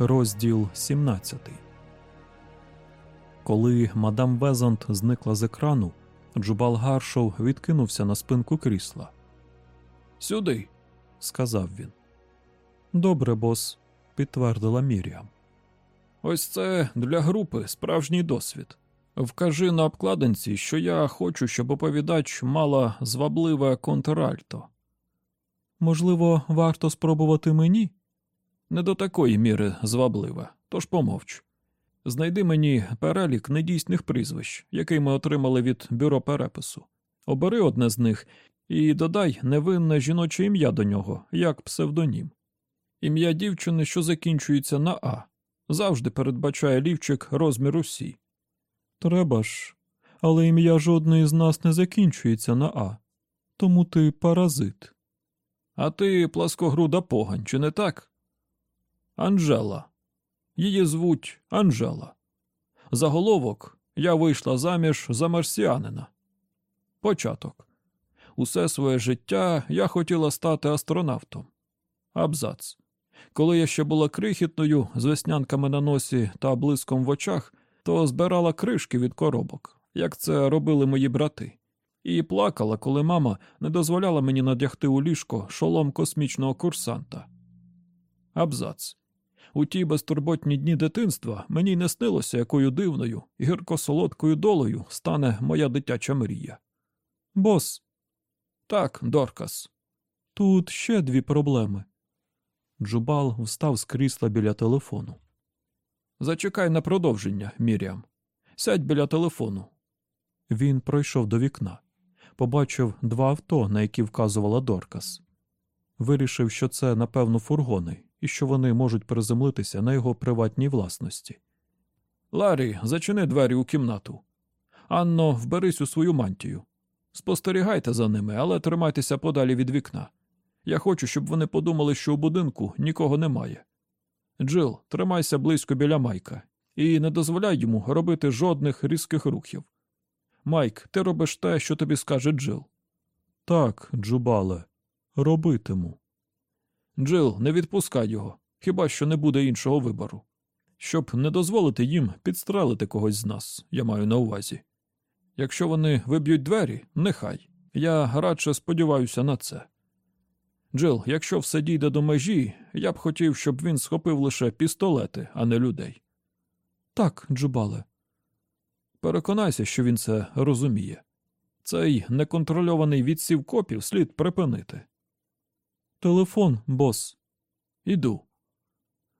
Розділ 17 Коли мадам Везант зникла з екрану, Джубал Гаршоу відкинувся на спинку крісла. Сюди, Сказав він. Добре, бос, підтвердила Міріам. ось це для групи справжній досвід. Вкажи на обкладинці, що я хочу, щоб оповідач мала звабливе контральто. Можливо, варто спробувати мені? Не до такої міри звабливе, тож помовч. Знайди мені перелік недійсних прізвищ, який ми отримали від бюро перепису. Обери одне з них і додай невинне жіноче ім'я до нього, як псевдонім. Ім'я дівчини, що закінчується на А, завжди передбачає лівчик розміру Сі. Треба ж. Але ім'я жодної з нас не закінчується на А. Тому ти паразит. А ти пласкогруда погань, чи не так? Анжела. Її звуть Анжела. Заголовок я вийшла заміж за марсіанина. Початок. Усе своє життя я хотіла стати астронавтом. Абзац. Коли я ще була крихітною, з веснянками на носі та блиском в очах, то збирала кришки від коробок, як це робили мої брати, і плакала, коли мама не дозволяла мені надягти у ліжко шолом космічного курсанта. Абзац. У ті безтурботні дні дитинства мені й не снилося, якою дивною, гірко-солодкою долею стане моя дитяча мрія. Бос, Так, Доркас. тут ще дві проблеми. Джубал встав з крісла біля телефону. Зачекай на продовження, Міріам. Сядь біля телефону. Він пройшов до вікна, побачив два авто, на які вказувала Доркас. Вирішив, що це, напевно, фургони, і що вони можуть приземлитися на його приватній власності. Ларі, зачини двері у кімнату. Анно, вберись у свою мантію. Спостерігайте за ними, але тримайтеся подалі від вікна. Я хочу, щоб вони подумали, що у будинку нікого немає. Джил, тримайся близько біля Майка і не дозволяй йому робити жодних різких рухів. Майк, ти робиш те, що тобі скаже Джил. Так, Джубале, робитиму. Джил, не відпускай його, хіба що не буде іншого вибору. Щоб не дозволити їм підстрелити когось з нас, я маю на увазі. Якщо вони виб'ють двері, нехай. Я радше сподіваюся на це. Джил, якщо все дійде до межі, я б хотів, щоб він схопив лише пістолети, а не людей. Так, Джубале. Переконайся, що він це розуміє. Цей неконтрольований відсів копів слід припинити. Телефон, бос. Іду.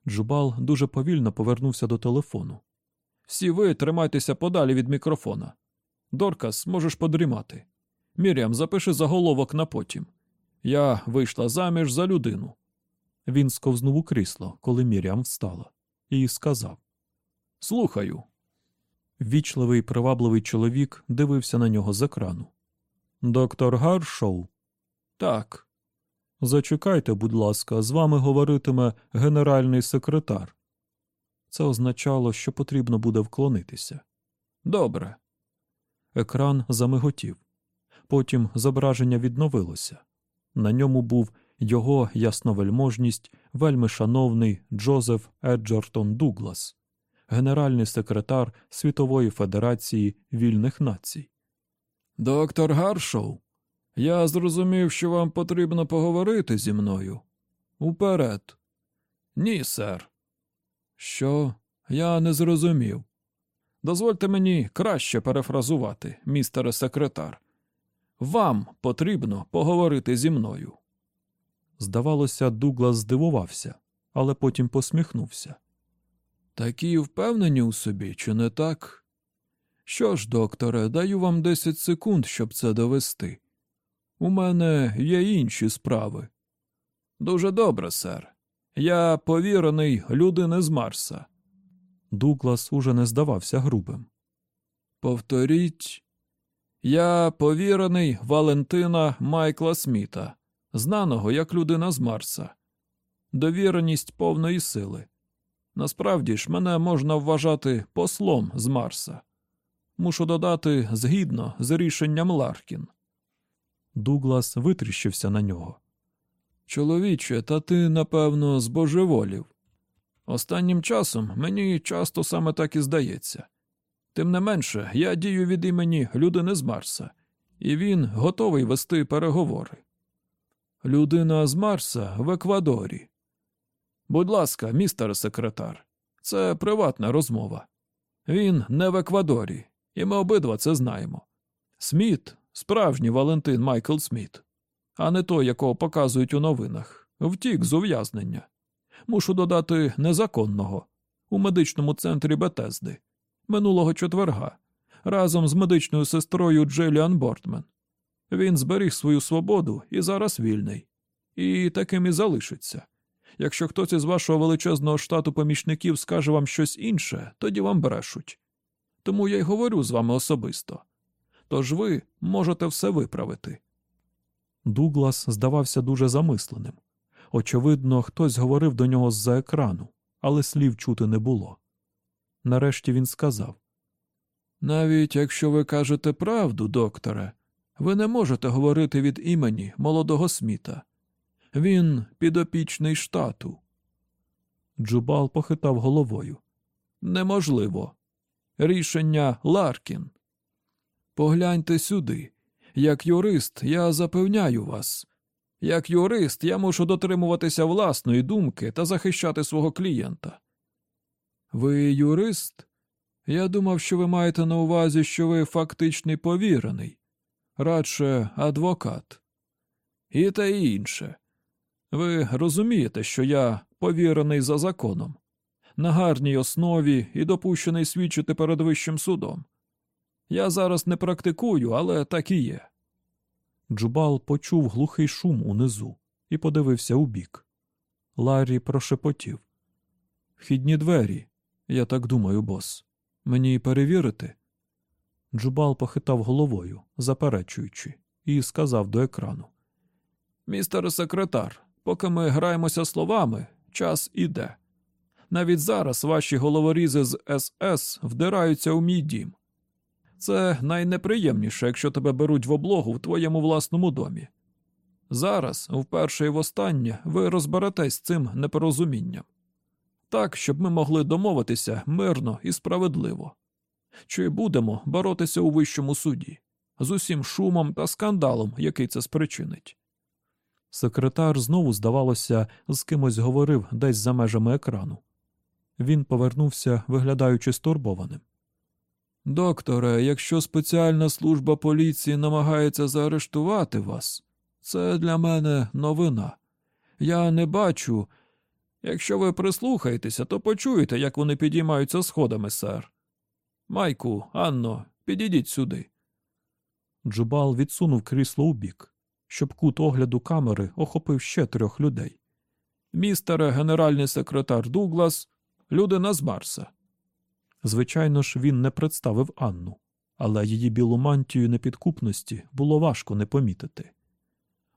Джубал дуже повільно повернувся до телефону. Всі ви тримайтеся подалі від мікрофона. Доркас, можеш подрімати. Мірям, запиши заголовок на потім. Я вийшла заміж за людину. Він сковзнув у крісло, коли Мірям встала, і сказав Слухаю. Вічливий привабливий чоловік дивився на нього з екрану. Доктор Гаршоу, Так, зачекайте, будь ласка, з вами говоритиме генеральний секретар. Це означало, що потрібно буде вклонитися. добре. Екран замиготів. Потім зображення відновилося. На ньому був його ясновельможність, вельми шановний Джозеф Еджертон Дуглас, генеральний секретар Світової Федерації вільних націй. Доктор Гаршоу, я зрозумів, що вам потрібно поговорити зі мною. Уперед. Ні, сер. Що? Я не зрозумів. Дозвольте мені краще перефразувати, містере секретар. Вам потрібно поговорити зі мною. Здавалося, Дуглас здивувався, але потім посміхнувся. Такі впевнені у собі, чи не так? Що ж, докторе, даю вам 10 секунд, щоб це довести. У мене є інші справи. Дуже добре, сер. Я повірений людини з Марса. Дуглас уже не здавався грубим. Повторіть. Я повірений Валентина Майкла Сміта, знаного як людина з Марса. Довіреність повної сили. Насправді ж, мене можна вважати послом з Марса. Мушу додати згідно з рішенням Ларкін. Дуглас витріщився на нього. Чоловіче, та ти, напевно, збожеволів. Останнім часом мені часто саме так і здається. Тим не менше, я дію від імені людини з Марса, і він готовий вести переговори. Людина з Марса в Еквадорі. Будь ласка, містер секретар, це приватна розмова. Він не в Еквадорі, і ми обидва це знаємо. Сміт, справжній Валентин Майкл Сміт, а не той, якого показують у новинах, втік з ув'язнення. Мушу додати незаконного у медичному центрі Бетезди минулого четверга разом з медичною сестрою Джиліан Бортмен. Він зберіг свою свободу і зараз вільний. І таким і залишиться. Якщо хтось із вашого величезного штату помічників скаже вам щось інше, тоді вам брешуть. Тому я й говорю з вами особисто. Тож ви можете все виправити. Дуглас здавався дуже замисленим. Очевидно, хтось говорив до нього з-за екрану, але слів чути не було. Нарешті він сказав Навіть якщо ви кажете правду, докторе, ви не можете говорити від імені молодого Сміта. Він підопічний штату. Джубал похитав головою. Неможливо. Рішення Ларкін. Погляньте сюди. Як юрист, я запевняю вас. Як юрист, я мушу дотримуватися власної думки та захищати свого клієнта. Ви юрист? Я думав, що ви маєте на увазі, що ви фактичний повірений, радше адвокат. І те інше. Ви розумієте, що я повірений за законом, на гарній основі і допущений свідчити перед вищим судом. Я зараз не практикую, але так і є. Джубал почув глухий шум унизу і подивився убік. Ларрі прошепотів. Вхідні двері, я так думаю, бос. Мені перевірити? Джубал похитав головою, заперечуючи, і сказав до екрану. Містер секретар, поки ми граємося словами, час іде. Навіть зараз ваші головорізи з СС вдираються у мій дім. Це найнеприємніше, якщо тебе беруть в облогу в твоєму власному домі. Зараз, вперше і востаннє, ви розберетесь з цим непорозумінням. Так, щоб ми могли домовитися мирно і справедливо. Чи будемо боротися у вищому суді з усім шумом та скандалом, який це спричинить? Секретар знову, здавалося, з кимось говорив десь за межами екрану. Він повернувся, виглядаючи стурбованим. Докторе, якщо спеціальна служба поліції намагається заарештувати вас, це для мене новина. Я не бачу. Якщо ви прислухаєтеся, то почуєте, як вони підіймаються сходами, сер. Майку, Анно, підійдіть сюди. Джубал відсунув крісло у бік, щоб кут огляду камери охопив ще трьох людей. Містере генеральний секретар Дуглас, людина з Марса. Звичайно ж, він не представив Анну, але її білу мантію непідкупності було важко не помітити.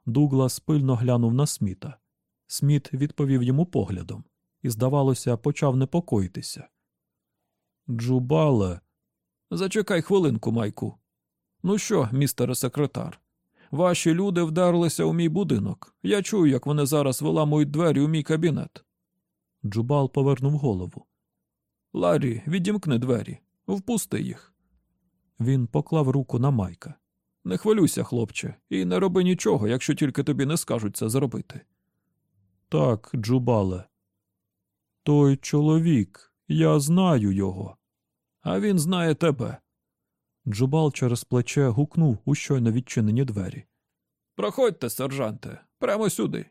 Дуглас пильно глянув на Сміта. Сміт відповів йому поглядом і, здавалося, почав непокоїтися. Джубале. Зачекай хвилинку, Майку. Ну що, містере секретар, ваші люди вдерлися у мій будинок. Я чую, як вони зараз виламують двері у мій кабінет. Джубал повернув голову. Ларі, відімкни двері, впусти їх. Він поклав руку на майка. Не хвилюйся, хлопче, і не роби нічого, якщо тільки тобі не скажуть це зробити. Так, Джубале. Той чоловік, я знаю його. А він знає тебе. Джубал через плече гукнув у щойно відчинені двері. Проходьте, сержанте, прямо сюди.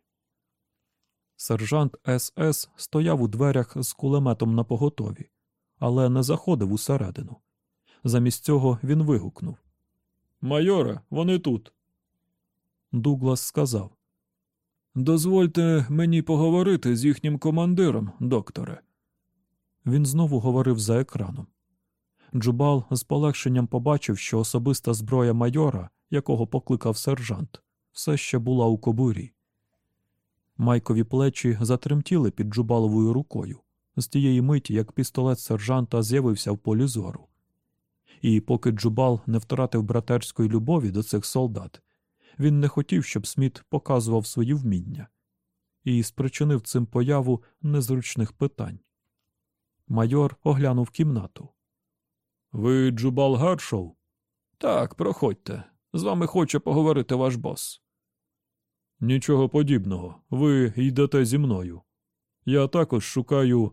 Сержант СС стояв у дверях з кулеметом на поготові, але не заходив усередину. Замість цього він вигукнув. Майоре, вони тут. Дуглас сказав. Дозвольте мені поговорити з їхнім командиром, докторе. Він знову говорив за екраном. Джубал з полегшенням побачив, що особиста зброя майора, якого покликав сержант, все ще була у кобурі. Майкові плечі затремтіли під джубаловою рукою з тієї миті, як пістолет сержанта з'явився в полі зору. І поки Джубал не втратив братерської любові до цих солдат, він не хотів, щоб Сміт показував свої вміння, і спричинив цим появу незручних питань. Майор оглянув кімнату. Ви Джубал Гаршоу? Так, проходьте. З вами хоче поговорити ваш бос. Нічого подібного. Ви йдете зі мною. Я також шукаю.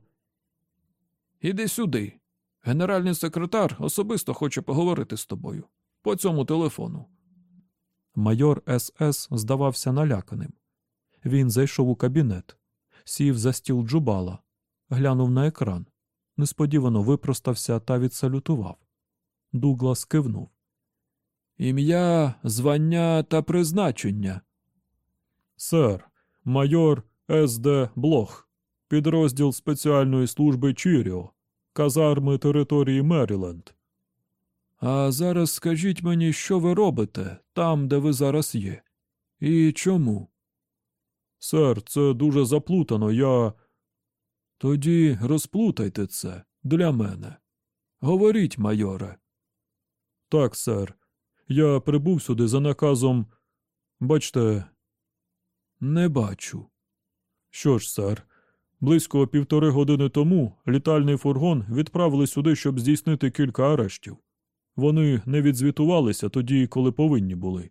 Іди сюди. Генеральний секретар особисто хоче поговорити з тобою. По цьому телефону. Майор СС здавався наляканим. Він зайшов у кабінет, сів за стіл джубала, глянув на екран, несподівано випростався та відсалютував. Дуглас кивнув. Ім'я, звання та призначення. Сер, майор С.Д. Блох, підрозділ спеціальної служби Чіріо, казарми території Меріленд. А зараз скажіть мені, що ви робите там, де ви зараз є, і чому? Сер, це дуже заплутано. Я. Тоді розплутайте це для мене. Говоріть, майоре. Так, сер. Я прибув сюди за наказом. Бачте, Не бачу. що ж, сер, близько півтори години тому літальний фургон відправили сюди, щоб здійснити кілька арештів. Вони не відзвітувалися тоді, коли повинні були.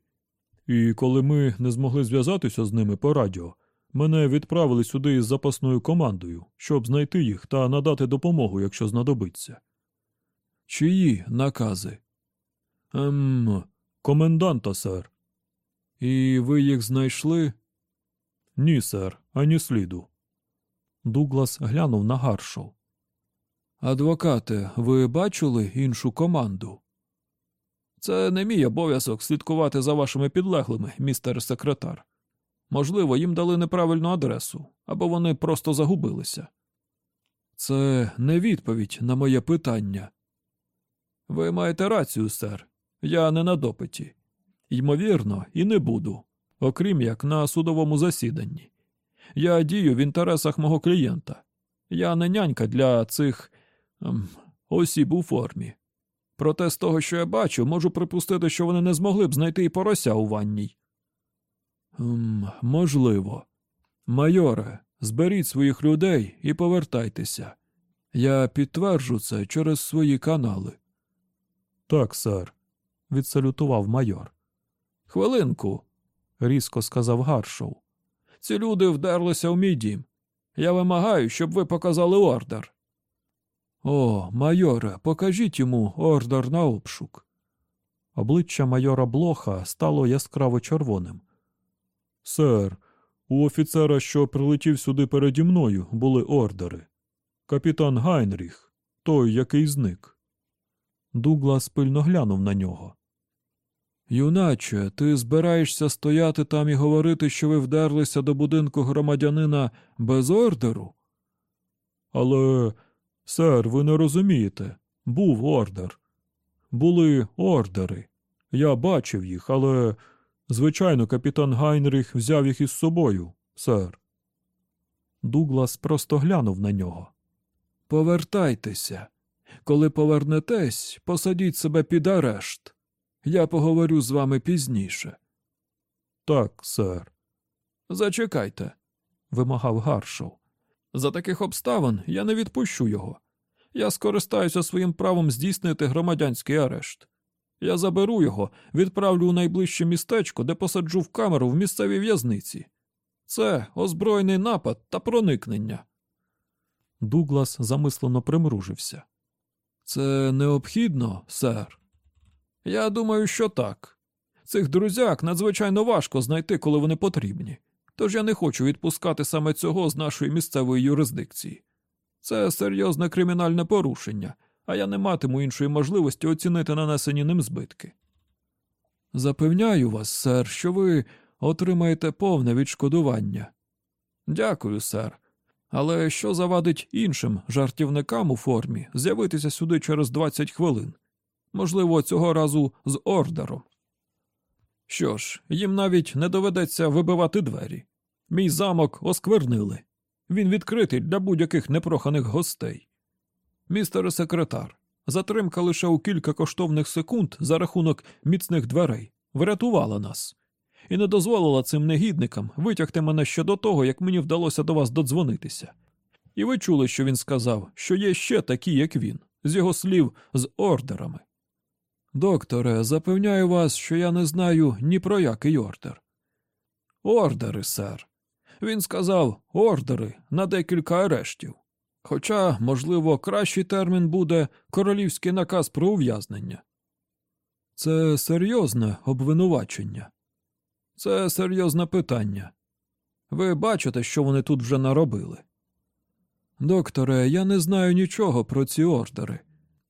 І коли ми не змогли зв'язатися з ними по радіо, мене відправили сюди із запасною командою, щоб знайти їх та надати допомогу, якщо знадобиться. Чиї накази? Ем, коменданта, сер. І ви їх знайшли? Ні, сер, ані сліду. Дуглас глянув на Гаршоу. Адвокате, ви бачили іншу команду? Це не мій обов'язок слідкувати за вашими підлеглими, містер секретар. Можливо, їм дали неправильну адресу, або вони просто загубилися. Це не відповідь на моє питання. Ви маєте рацію, сер. Я не на допиті. Ймовірно, і не буду, окрім як на судовому засіданні. Я дію в інтересах мого клієнта. Я не нянька для цих ем, осіб у формі. Проте з того, що я бачу, можу припустити, що вони не змогли б знайти і порося у ванній. Ем, можливо. Майоре, зберіть своїх людей і повертайтеся. Я підтверджу це через свої канали. Так, сер, відсалютував майор. Хвилинку, Різко сказав Гаршоу. ці люди вдерлися в мій дім. Я вимагаю, щоб ви показали ордер. О, майоре, покажіть йому ордер на обшук. Обличчя майора Блоха стало яскраво червоним. Сер, у офіцера, що прилетів сюди переді мною, були ордери. Капітан Гайнріх, той, який зник. Дуглас пильно глянув на нього. Юначе, ти збираєшся стояти там і говорити, що ви вдерлися до будинку громадянина без ордеру? Але, сер, ви не розумієте. Був ордер. Були ордери. Я бачив їх, але, звичайно, капітан Гайнріх взяв їх із собою, сер. Дуглас просто глянув на нього. Повертайтеся. Коли повернетесь, посадіть себе під арешт. Я поговорю з вами пізніше. Так, сер, Зачекайте. вимагав Гаршоу. За таких обставин я не відпущу його. Я скористаюся своїм правом здійснити громадянський арешт. Я заберу його, відправлю у найближче містечко, де посаджу в камеру в місцевій в'язниці. Це озброєний напад та проникнення. Дуглас замислено примружився. Це необхідно, сер. Я думаю, що так. Цих друзяк надзвичайно важко знайти, коли вони потрібні. Тож я не хочу відпускати саме цього з нашої місцевої юрисдикції. Це серйозне кримінальне порушення, а я не матиму іншої можливості оцінити нанесені ним збитки. Запевняю вас, сер, що ви отримаєте повне відшкодування. Дякую, сер. Але що завадить іншим жартівникам у формі з'явитися сюди через 20 хвилин? Можливо, цього разу з ордером. Що ж, їм навіть не доведеться вибивати двері. Мій замок осквернили. Він відкритий для будь-яких непроханих гостей. Містере секретар, затримка лише у кілька коштовних секунд за рахунок міцних дверей врятувала нас і не дозволила цим негідникам витягти мене ще до того, як мені вдалося до вас додзвонитися. І ви чули, що він сказав, що є ще такі, як він, з його слів, з ордерами. Докторе, запевняю вас, що я не знаю ні про який ордер. Ордери, сер. Він сказав ордери на декілька арештів. Хоча, можливо, кращий термін буде королівський наказ про ув'язнення. Це серйозне обвинувачення. Це серйозне питання. Ви бачите, що вони тут вже наробили. Докторе, я не знаю нічого про ці ордери,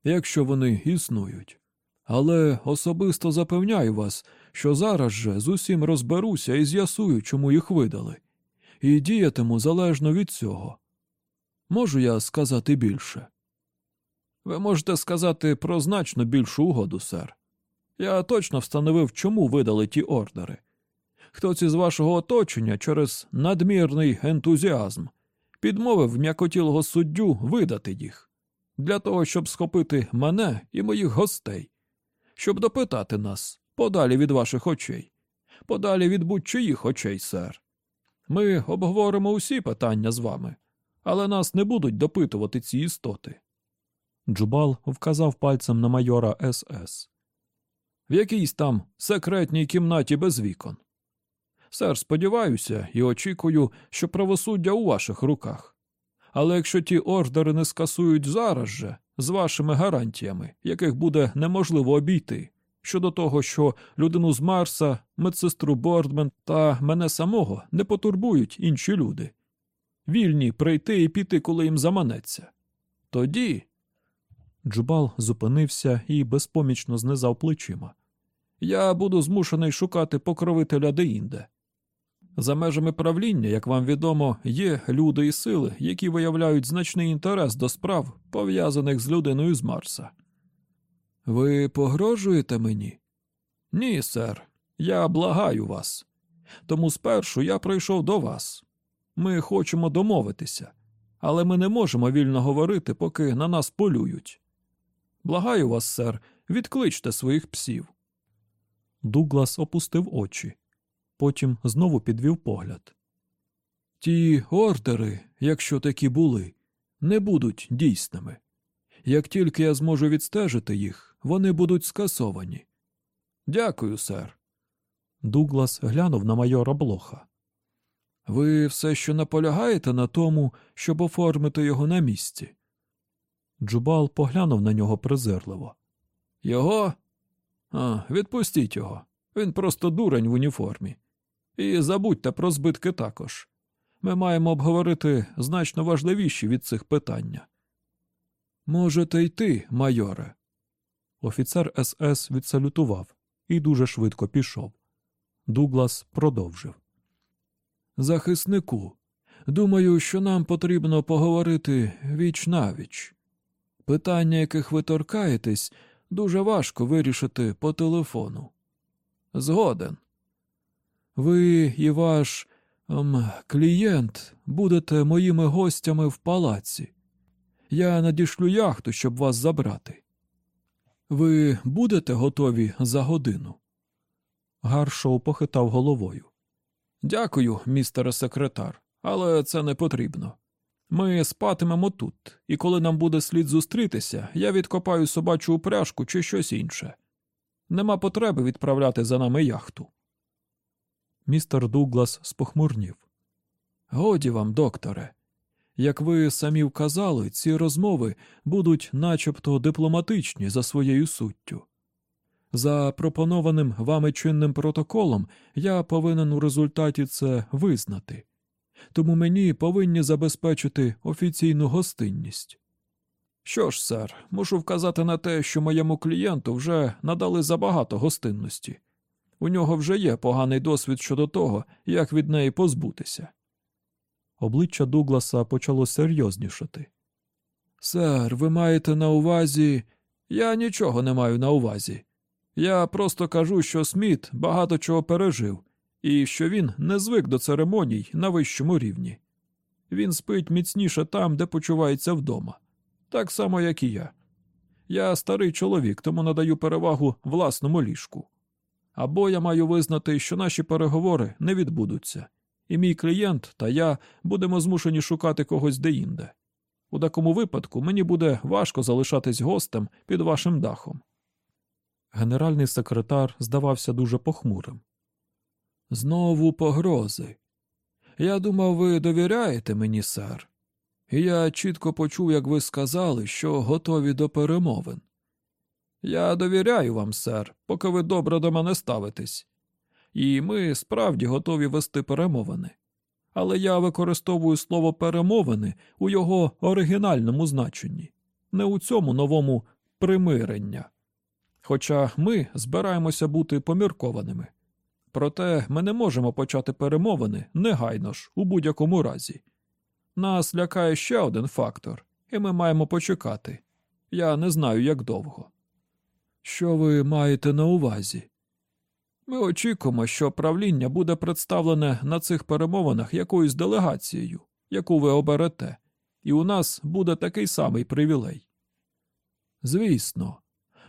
якщо вони існують. Але особисто запевняю вас, що зараз же з усім розберуся і з'ясую, чому їх видали, і діятиму залежно від цього. Можу я сказати більше? Ви можете сказати про значно більшу угоду, сер. Я точно встановив, чому видали ті ордери. Хтось із вашого оточення через надмірний ентузіазм підмовив м'якотілого суддю видати їх для того, щоб схопити мене і моїх гостей, щоб допитати нас подалі від ваших очей, подалі від будь-чиїх очей, сер. Ми обговоримо усі питання з вами, але нас не будуть допитувати ці істоти. Джубал вказав пальцем на майора СС. В якійсь там секретній кімнаті без вікон. Сер, сподіваюся і очікую, що правосуддя у ваших руках. Але якщо ті ордери не скасують зараз же, з вашими гарантіями, яких буде неможливо обійти, щодо того, що людину з Марса, медсестру Бордмен та мене самого не потурбують інші люди, вільні прийти і піти, коли їм заманеться. Тоді Джубал зупинився і безпомічно знизав плечима. я буду змушений шукати покровителя деінде. За межами правління, як вам відомо, є люди і сили, які виявляють значний інтерес до справ, пов'язаних з людиною з Марса. Ви погрожуєте мені? Ні, сер. Я благаю вас. Тому спершу я прийшов до вас. Ми хочемо домовитися, але ми не можемо вільно говорити, поки на нас полюють. Благаю вас, сер, відкличте своїх псів. Дуглас опустив очі, потім знову підвів погляд. Ті ордери, якщо такі були, не будуть дійсними. Як тільки я зможу відстежити їх, вони будуть скасовані. Дякую, сер. Дуглас глянув на майора Блоха. Ви все ще наполягаєте на тому, щоб оформити його на місці? Джубал поглянув на нього презирливо. Його? А, відпустіть його. Він просто дурень в уніформі. І забудьте про збитки також. Ми маємо обговорити значно важливіші від цих питання. Можете йти, майоре. Офіцер СС відсалютував і дуже швидко пішов. Дуглас продовжив. Захиснику, думаю, що нам потрібно поговорити віч навіч. Питання, яких ви торкаєтесь, дуже важко вирішити по телефону. Згоден. Ви і ваш ем, клієнт будете моїми гостями в палаці. Я надішлю яхту, щоб вас забрати. Ви будете готові за годину? Гаршоу похитав головою. Дякую, містере секретар, але це не потрібно. Ми спатимемо тут, і коли нам буде слід зустрітися, я відкопаю собачу упряжку чи щось інше. Нема потреби відправляти за нами яхту. Містер Дуглас спохмурнів. Годі вам, докторе. Як ви самі вказали, ці розмови будуть начебто дипломатичні за своєю суттю. За пропонованим вами чинним протоколом я повинен у результаті це визнати, тому мені повинні забезпечити офіційну гостинність. Що ж, сер, мушу вказати на те, що моєму клієнту вже надали забагато гостинності. У нього вже є поганий досвід щодо того, як від неї позбутися. Обличчя Дугласа почало серйознішати. Сер, ви маєте на увазі. Я нічого не маю на увазі. Я просто кажу, що Сміт багато чого пережив, і що він не звик до церемоній на вищому рівні. Він спить міцніше там, де почувається вдома, так само, як і я. Я старий чоловік, тому надаю перевагу власному ліжку. Або я маю визнати, що наші переговори не відбудуться, і мій клієнт та я будемо змушені шукати когось деінде. У такому випадку мені буде важко залишатись гостем під вашим дахом. Генеральний секретар здавався дуже похмурим. Знову погрози. Я думав, ви довіряєте мені, сер. І я чітко почув, як ви сказали, що готові до перемовин. Я довіряю вам, сер, поки ви добре до мене ставитесь. І ми справді готові вести перемовини. Але я використовую слово перемовини у його оригінальному значенні, не у цьому новому примирення. Хоча ми збираємося бути поміркованими. Проте ми не можемо почати перемовини негайно ж у будь-якому разі. Нас лякає ще один фактор, і ми маємо почекати. Я не знаю, як довго. Що ви маєте на увазі? Ми очікуємо, що правління буде представлене на цих перемовинах якоюсь делегацією, яку ви оберете, і у нас буде такий самий привілей. Звісно,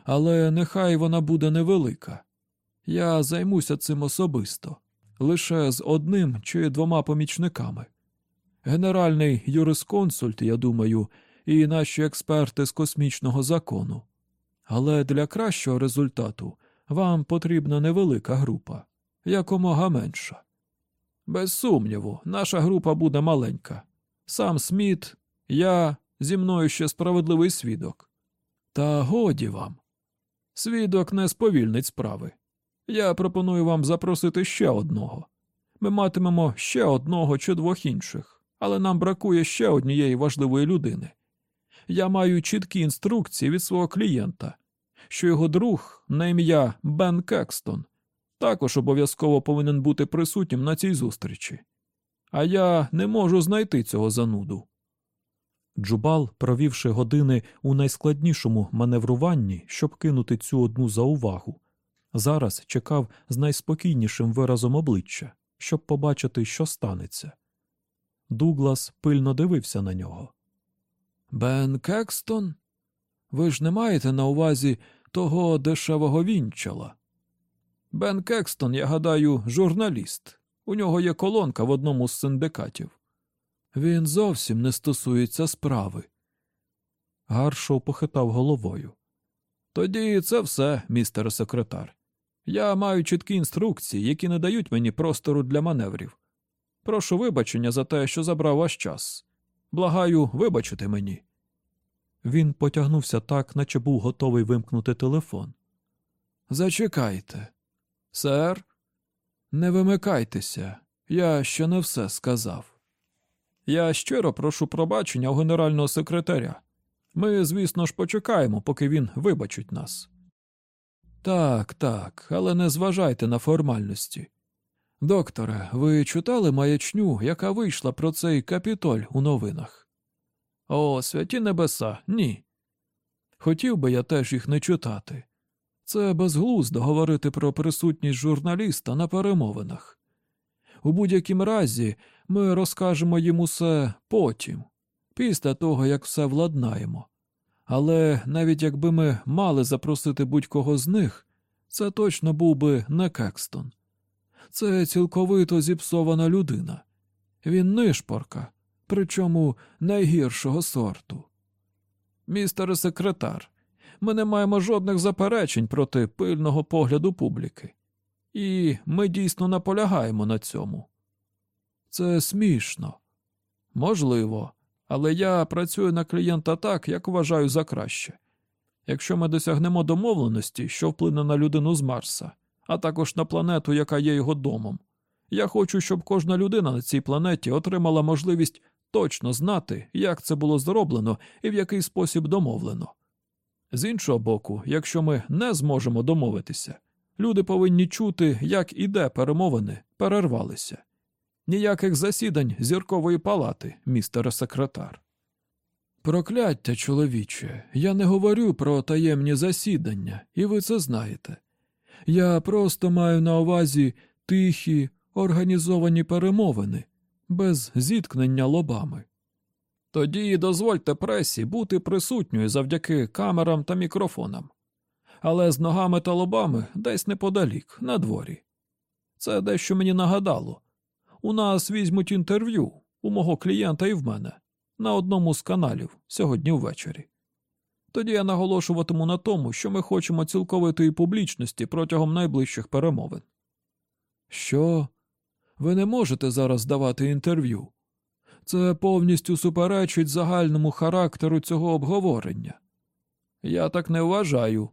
але нехай вона буде невелика. Я займуся цим особисто, лише з одним чи двома помічниками. Генеральний юрисконсульт, я думаю, і наші експерти з космічного закону. Але для кращого результату вам потрібна невелика група, якомога менша. Без сумніву, наша група буде маленька. Сам Сміт, я, зі мною ще справедливий свідок. Та годі вам. Свідок не сповільнить справи. Я пропоную вам запросити ще одного. Ми матимемо ще одного чи двох інших, але нам бракує ще однієї важливої людини. Я маю чіткі інструкції від свого клієнта, що його друг на ім'я Бен Кекстон також обов'язково повинен бути присутнім на цій зустрічі. А я не можу знайти цього зануду. Джубал, провівши години у найскладнішому маневруванні, щоб кинути цю одну за увагу, зараз чекав з найспокійнішим виразом обличчя, щоб побачити, що станеться. Дуглас пильно дивився на нього. Бен Кекстон? Ви ж не маєте на увазі того дешевого вінчала? Бен Кекстон, я гадаю, журналіст. У нього є колонка в одному з синдикатів. Він зовсім не стосується справи. Гаршоу похитав головою. Тоді це все, містере секретар. Я маю чіткі інструкції, які не дають мені простору для маневрів. Прошу вибачення за те, що забрав ваш час. Благаю, вибачити мені. Він потягнувся так, наче був готовий вимкнути телефон. Зачекайте, сер, не вимикайтеся, я ще не все сказав. Я щиро прошу пробачення у генерального секретаря. Ми, звісно ж, почекаємо, поки він вибачить нас. Так, так, але не зважайте на формальності. Докторе, ви читали маячню, яка вийшла про цей капітоль у новинах? О, святі небеса, ні. Хотів би я теж їх не читати. Це безглуздо говорити про присутність журналіста на перемовинах. У будь-якім разі ми розкажемо їм усе потім, після того, як все владнаємо. Але навіть якби ми мали запросити будь-кого з них, це точно був би не Кекстон. Це цілковито зіпсована людина. Він нишпорка, причому найгіршого сорту. Містере секретар, ми не маємо жодних заперечень проти пильного погляду публіки. І ми дійсно наполягаємо на цьому. Це смішно. Можливо, але я працюю на клієнта так, як вважаю за краще. Якщо ми досягнемо домовленості, що вплине на людину з Марса, а також на планету, яка є його домом, я хочу, щоб кожна людина на цій планеті отримала можливість точно знати, як це було зроблено і в який спосіб домовлено. З іншого боку, якщо ми не зможемо домовитися, люди повинні чути, як і де перемовини перервалися. Ніяких засідань зіркової палати, містере секретар. Прокляття, чоловіче, я не говорю про таємні засідання, і ви це знаєте. Я просто маю на увазі тихі, організовані перемовини, без зіткнення лобами. Тоді дозвольте пресі бути присутньою завдяки камерам та мікрофонам, але з ногами та лобами десь неподалік, на дворі. Це дещо мені нагадало. У нас візьмуть інтерв'ю у мого клієнта і в мене на одному з каналів сьогодні ввечері. Тоді я наголошуватиму на тому, що ми хочемо цілковитої публічності протягом найближчих перемовин. Що? Ви не можете зараз давати інтерв'ю? Це повністю суперечить загальному характеру цього обговорення. Я так не вважаю.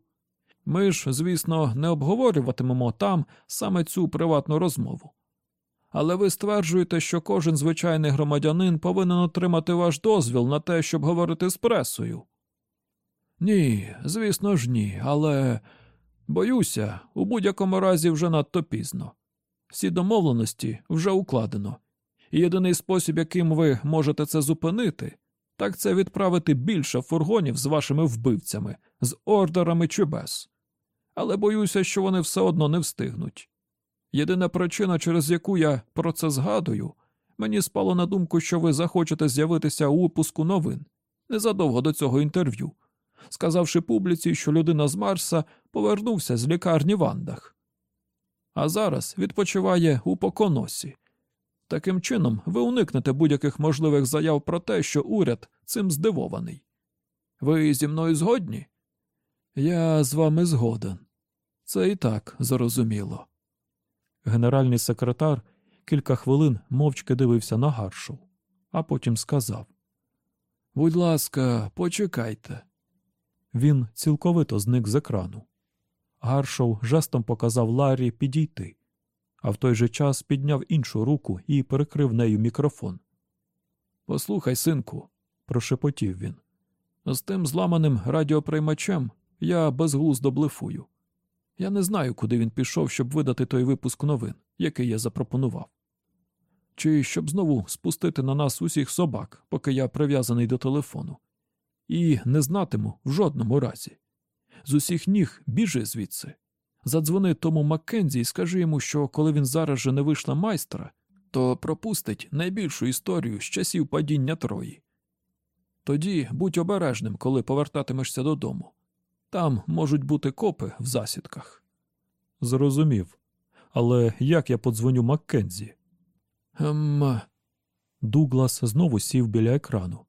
Ми ж, звісно, не обговорюватимемо там саме цю приватну розмову. Але ви стверджуєте, що кожен звичайний громадянин повинен отримати ваш дозвіл на те, щоб говорити з пресою. Ні, звісно ж, ні, але боюся, у будь-якому разі вже надто пізно. Всі домовленості вже укладено, і єдиний спосіб, яким ви можете це зупинити, так це відправити більше фургонів з вашими вбивцями, з ордерами чи без. Але боюся, що вони все одно не встигнуть. Єдина причина, через яку я про це згадую, мені спало на думку, що ви захочете з'явитися у випуску новин незадовго до цього інтерв'ю, сказавши публіці, що людина з Марса повернувся з лікарні в Андах. А зараз відпочиває у поконосі. Таким чином, ви уникнете будь-яких можливих заяв про те, що уряд цим здивований. Ви зі мною згодні? Я з вами згоден. Це і так зрозуміло. Генеральний секретар кілька хвилин мовчки дивився на гаршу, а потім сказав Будь ласка, почекайте. Він цілковито зник з екрану. Гаршоу жестом показав Ларі підійти, а в той же час підняв іншу руку і перекрив нею мікрофон. Послухай, синку, прошепотів він. З тим зламаним радіоприймачем я безглуздо блефую. Я не знаю, куди він пішов, щоб видати той випуск новин, який я запропонував. Чи щоб знову спустити на нас усіх собак, поки я прив'язаний до телефону. І не знатиму в жодному разі. З усіх ніг біжи звідси. Задзвони тому Маккензі і скажи йому, що коли він зараз же не вийшла майстра, то пропустить найбільшу історію з часів падіння Трої. Тоді будь обережним, коли повертатимешся додому. Там можуть бути копи в засідках. Зрозумів. Але як я подзвоню Маккензі? Ем... Дуглас знову сів біля екрану.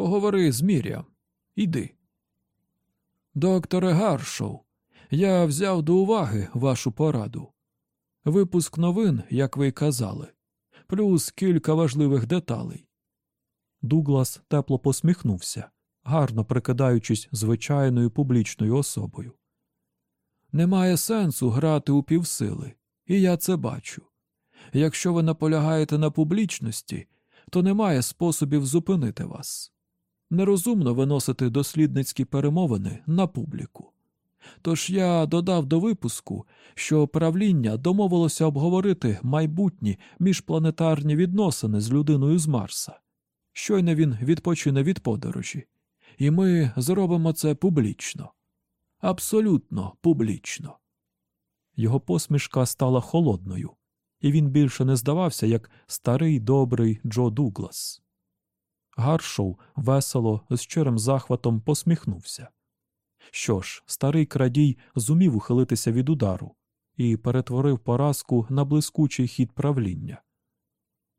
Поговори з Міріам. Іди. Докторе Гаршоу, я взяв до уваги вашу пораду. Випуск новин, як ви й казали, плюс кілька важливих деталей. Дуглас тепло посміхнувся, гарно прикидаючись звичайною публічною особою. Немає сенсу грати у півсили, і я це бачу. Якщо ви наполягаєте на публічності, то немає способів зупинити вас. Нерозумно виносити дослідницькі перемовини на публіку. Тож я додав до випуску, що правління домовилося обговорити майбутні міжпланетарні відносини з людиною з Марса. Щойно він відпочине від подорожі, і ми зробимо це публічно. Абсолютно публічно. Його посмішка стала холодною, і він більше не здавався як старий добрий Джо Дуглас. Гаршоу весело, з щирим захватом посміхнувся. Що ж, старий крадій зумів ухилитися від удару і перетворив поразку на блискучий хід правління.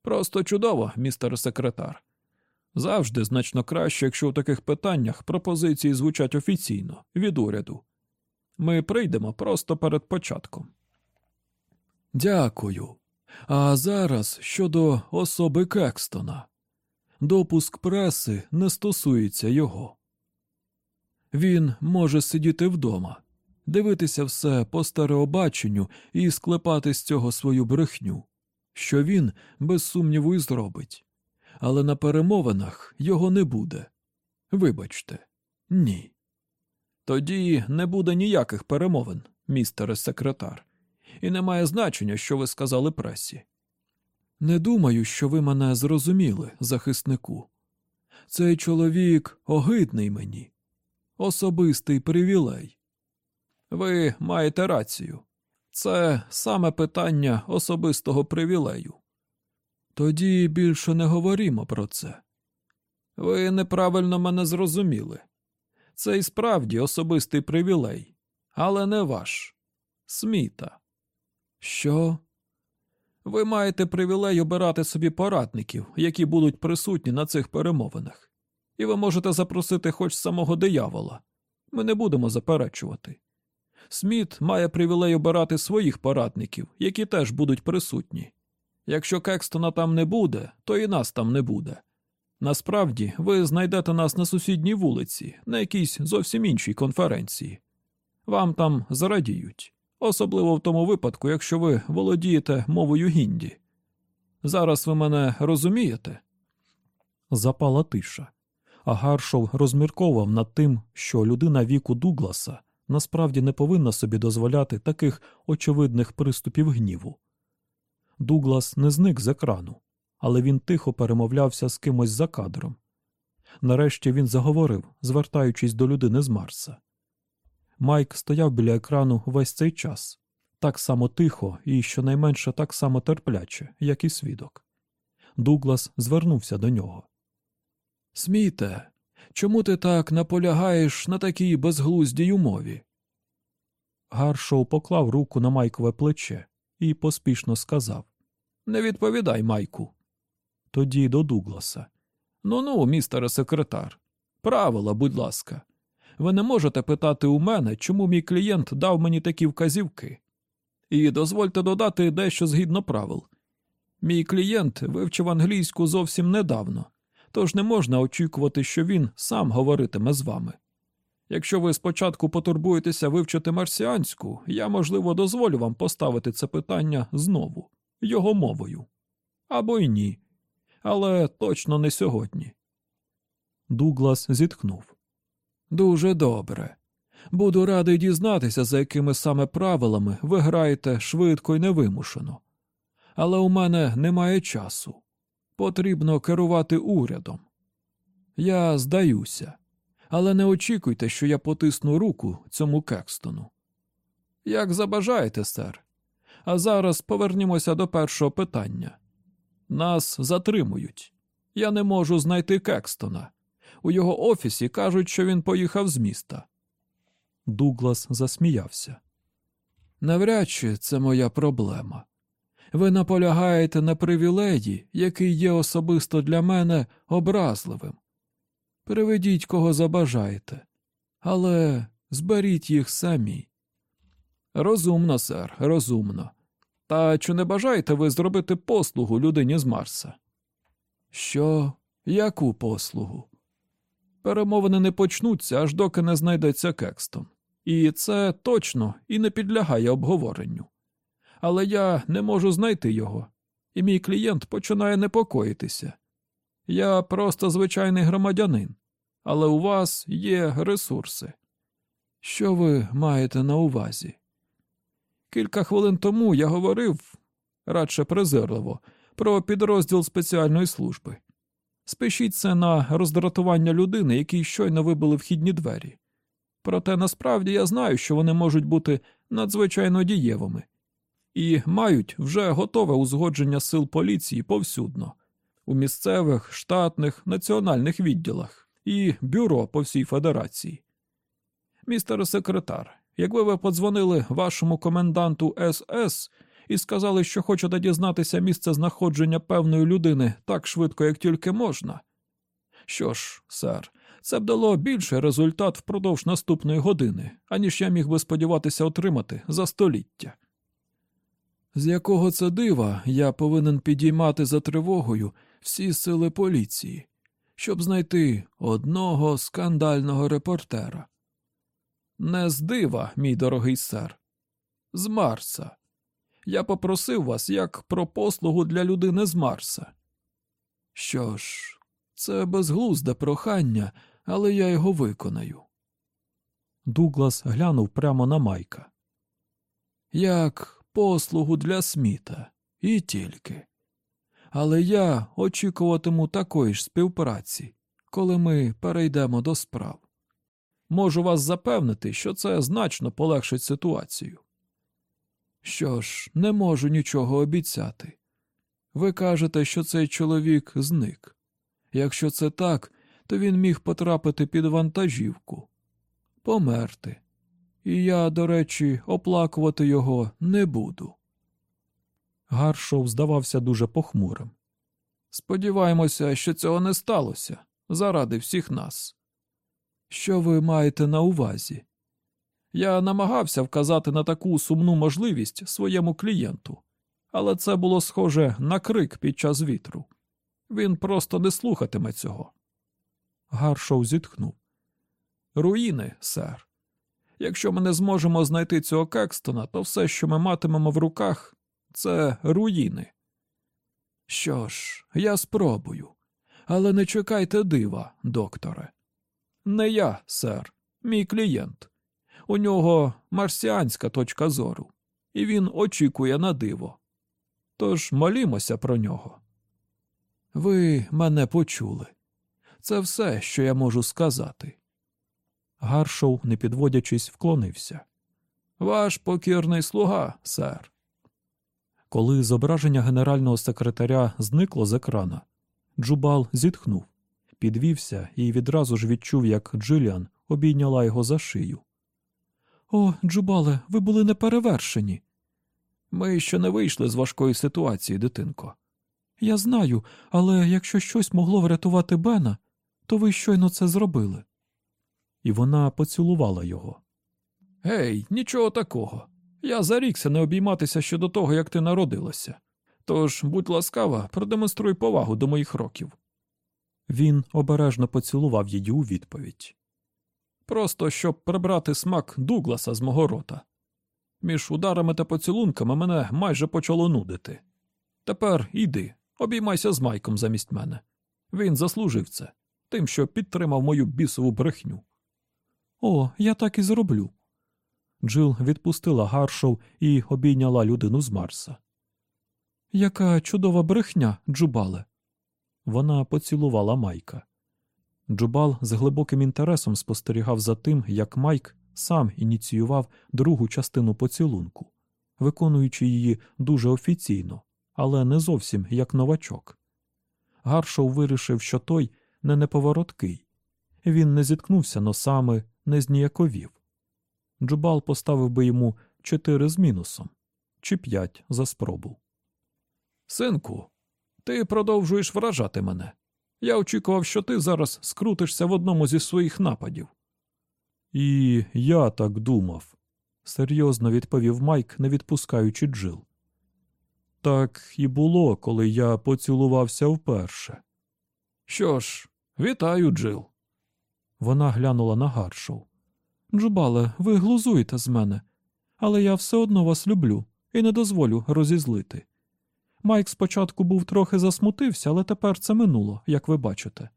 Просто чудово, містер секретар. Завжди значно краще, якщо у таких питаннях пропозиції звучать офіційно від уряду. Ми прийдемо просто перед початком. Дякую. А зараз щодо особи Кекстона. Допуск преси не стосується його. Він може сидіти вдома, дивитися все по стереобаченню і склепати з цього свою брехню, що він, без сумніву, і зробить. але на перемовинах його не буде. Вибачте, ні. Тоді не буде ніяких перемовин, містере секретар, і не має значення, що ви сказали пресі. Не думаю, що ви мене зрозуміли, захиснику. Цей чоловік огидний мені, особистий привілей. Ви маєте рацію. Це саме питання особистого привілею. Тоді більше не говоримо про це. Ви неправильно мене зрозуміли. Це і справді особистий привілей, але не ваш. Сміта. Що? Ви маєте привілей обирати собі порадників, які будуть присутні на цих перемовинах. І ви можете запросити хоч самого диявола. Ми не будемо заперечувати. Сміт має привілей обирати своїх порадників, які теж будуть присутні. Якщо Кекстона там не буде, то і нас там не буде. Насправді, ви знайдете нас на сусідній вулиці, на якійсь зовсім іншій конференції. Вам там зрадіють, особливо в тому випадку, якщо ви володієте мовою гінді. Зараз ви мене розумієте? Запала тиша, а Гаршов розмірковував над тим, що людина віку Дугласа насправді не повинна собі дозволяти таких очевидних приступів гніву. Дуглас не зник з екрану, але він тихо перемовлявся з кимось за кадром. Нарешті він заговорив, звертаючись до людини з Марса. Майк стояв біля екрану весь цей час, так само тихо і щонайменше так само терпляче, як і свідок. Дуглас звернувся до нього. Сміте, чому ти так наполягаєш на такій безглуздій умові? Гаршоу поклав руку на Майкове плече і поспішно сказав Не відповідай, Майку. тоді до Дугласа. Ну ну, містере секретар. Правила, будь ласка. Ви не можете питати у мене, чому мій клієнт дав мені такі вказівки. І дозвольте додати дещо згідно правил. Мій клієнт вивчив англійську зовсім недавно, тож не можна очікувати, що він сам говоритиме з вами. Якщо ви спочатку потурбуєтеся вивчити марсіанську, я, можливо, дозволю вам поставити це питання знову, його мовою. Або й ні. Але точно не сьогодні. Дуглас зітхнув. Дуже добре. Буду радий дізнатися, за якими саме правилами ви граєте швидко і невимушено. Але у мене немає часу. Потрібно керувати урядом. Я здаюся, але не очікуйте, що я потисну руку цьому Кекстону. Як забажаєте, сер. А зараз повернімося до першого питання. Нас затримують. Я не можу знайти Кекстона. У його офісі кажуть, що він поїхав з міста. Дуглас засміявся. Навряд чи це моя проблема. Ви наполягаєте на привілеї, який є особисто для мене образливим. Приведіть, кого забажаєте, але зберіть їх самі. Розумно, сер, розумно. Та чи не бажаєте ви зробити послугу людині з Марса? Що? Яку послугу? Перемовини не почнуться, аж доки не знайдеться Кекстон. І це точно і не підлягає обговоренню. Але я не можу знайти його, і мій клієнт починає непокоїтися. Я просто звичайний громадянин, але у вас є ресурси. Що ви маєте на увазі? Кілька хвилин тому я говорив, радше презирливо, про підрозділ спеціальної служби. Спишіть це на роздратування людини, якій щойно вибили вхідні двері. Проте насправді я знаю, що вони можуть бути надзвичайно дієвими і мають вже готове узгодження сил поліції повсюдно у місцевих, штатних, національних відділах і бюро по всій федерації. Містер секретар, якби ви подзвонили вашому коменданту СС і сказали, що хочете дізнатися місце знаходження певної людини так швидко, як тільки можна. Що ж, сер, це б дало більший результат впродовж наступної години, аніж я міг би сподіватися отримати за століття. З якого це дива я повинен підіймати за тривогою всі сили поліції, щоб знайти одного скандального репортера? Не з дива, мій дорогий сер, з Марса. Я попросив вас як про послугу для людини з Марса. Що ж, це безглузде прохання, але я його виконаю. Дуглас глянув прямо на Майка. Як послугу для сміта, і тільки. Але я очікуватиму такої ж співпраці, коли ми перейдемо до справ. Можу вас запевнити, що це значно полегшить ситуацію. Що ж, не можу нічого обіцяти. Ви кажете, що цей чоловік зник. Якщо це так, то він міг потрапити під вантажівку, померти. І я, до речі, оплакувати його не буду. Гаршоу здавався дуже похмурим. Сподіваємося, що цього не сталося заради всіх нас. Що ви маєте на увазі? Я намагався вказати на таку сумну можливість своєму клієнту, але це було схоже на крик під час вітру. Він просто не слухатиме цього. Гаршоу зітхнув. Руїни, сер. Якщо ми не зможемо знайти цього Кекстона, то все, що ми матимемо в руках, це руїни. Що ж, я спробую, але не чекайте дива, докторе. Не я, сер, мій клієнт. У нього марсіанська точка зору, і він очікує на диво. Тож молімося про нього. Ви мене почули. Це все, що я можу сказати. Гаршоу, не підводячись, вклонився. Ваш покірний слуга, сер. Коли зображення генерального секретаря зникло з екрана, Джубал зітхнув, підвівся і відразу ж відчув, як Джиліан обійняла його за шию. О, Джубале, ви були неперевершені. Ми ще не вийшли з важкої ситуації, дитинко. Я знаю, але якщо щось могло врятувати Бена, то ви щойно це зробили. І вона поцілувала його. Гей, нічого такого. Я зарікся не обійматися ще до того, як ти народилася. Тож, будь ласкава, продемонструй повагу до моїх років. Він обережно поцілував її у відповідь. Просто щоб прибрати смак Дугласа з мого рота. Між ударами та поцілунками мене майже почало нудити. Тепер іди, обіймайся з Майком замість мене. Він заслужив це, тим, що підтримав мою бісову брехню. О, я так і зроблю. Джил відпустила Гаршоу і обійняла людину з Марса. Яка чудова брехня, Джубале. Вона поцілувала Майка. Джубал з глибоким інтересом спостерігав за тим, як Майк сам ініціював другу частину поцілунку, виконуючи її дуже офіційно, але не зовсім як новачок. Гаршоу вирішив, що той не неповороткий. Він не зіткнувся носами, не зніяковів. Джубал поставив би йому чотири з мінусом чи п'ять за спробу. Синку, ти продовжуєш вражати мене. Я очікував, що ти зараз скрутишся в одному зі своїх нападів. І я так думав, серйозно відповів Майк, не відпускаючи Джил. Так і було, коли я поцілувався вперше. Що ж, вітаю, Джил. Вона глянула на Гаршоу. Джубале, ви глузуєте з мене, але я все одно вас люблю і не дозволю розізлити. Майк спочатку був трохи засмутився, але тепер це минуло, як ви бачите.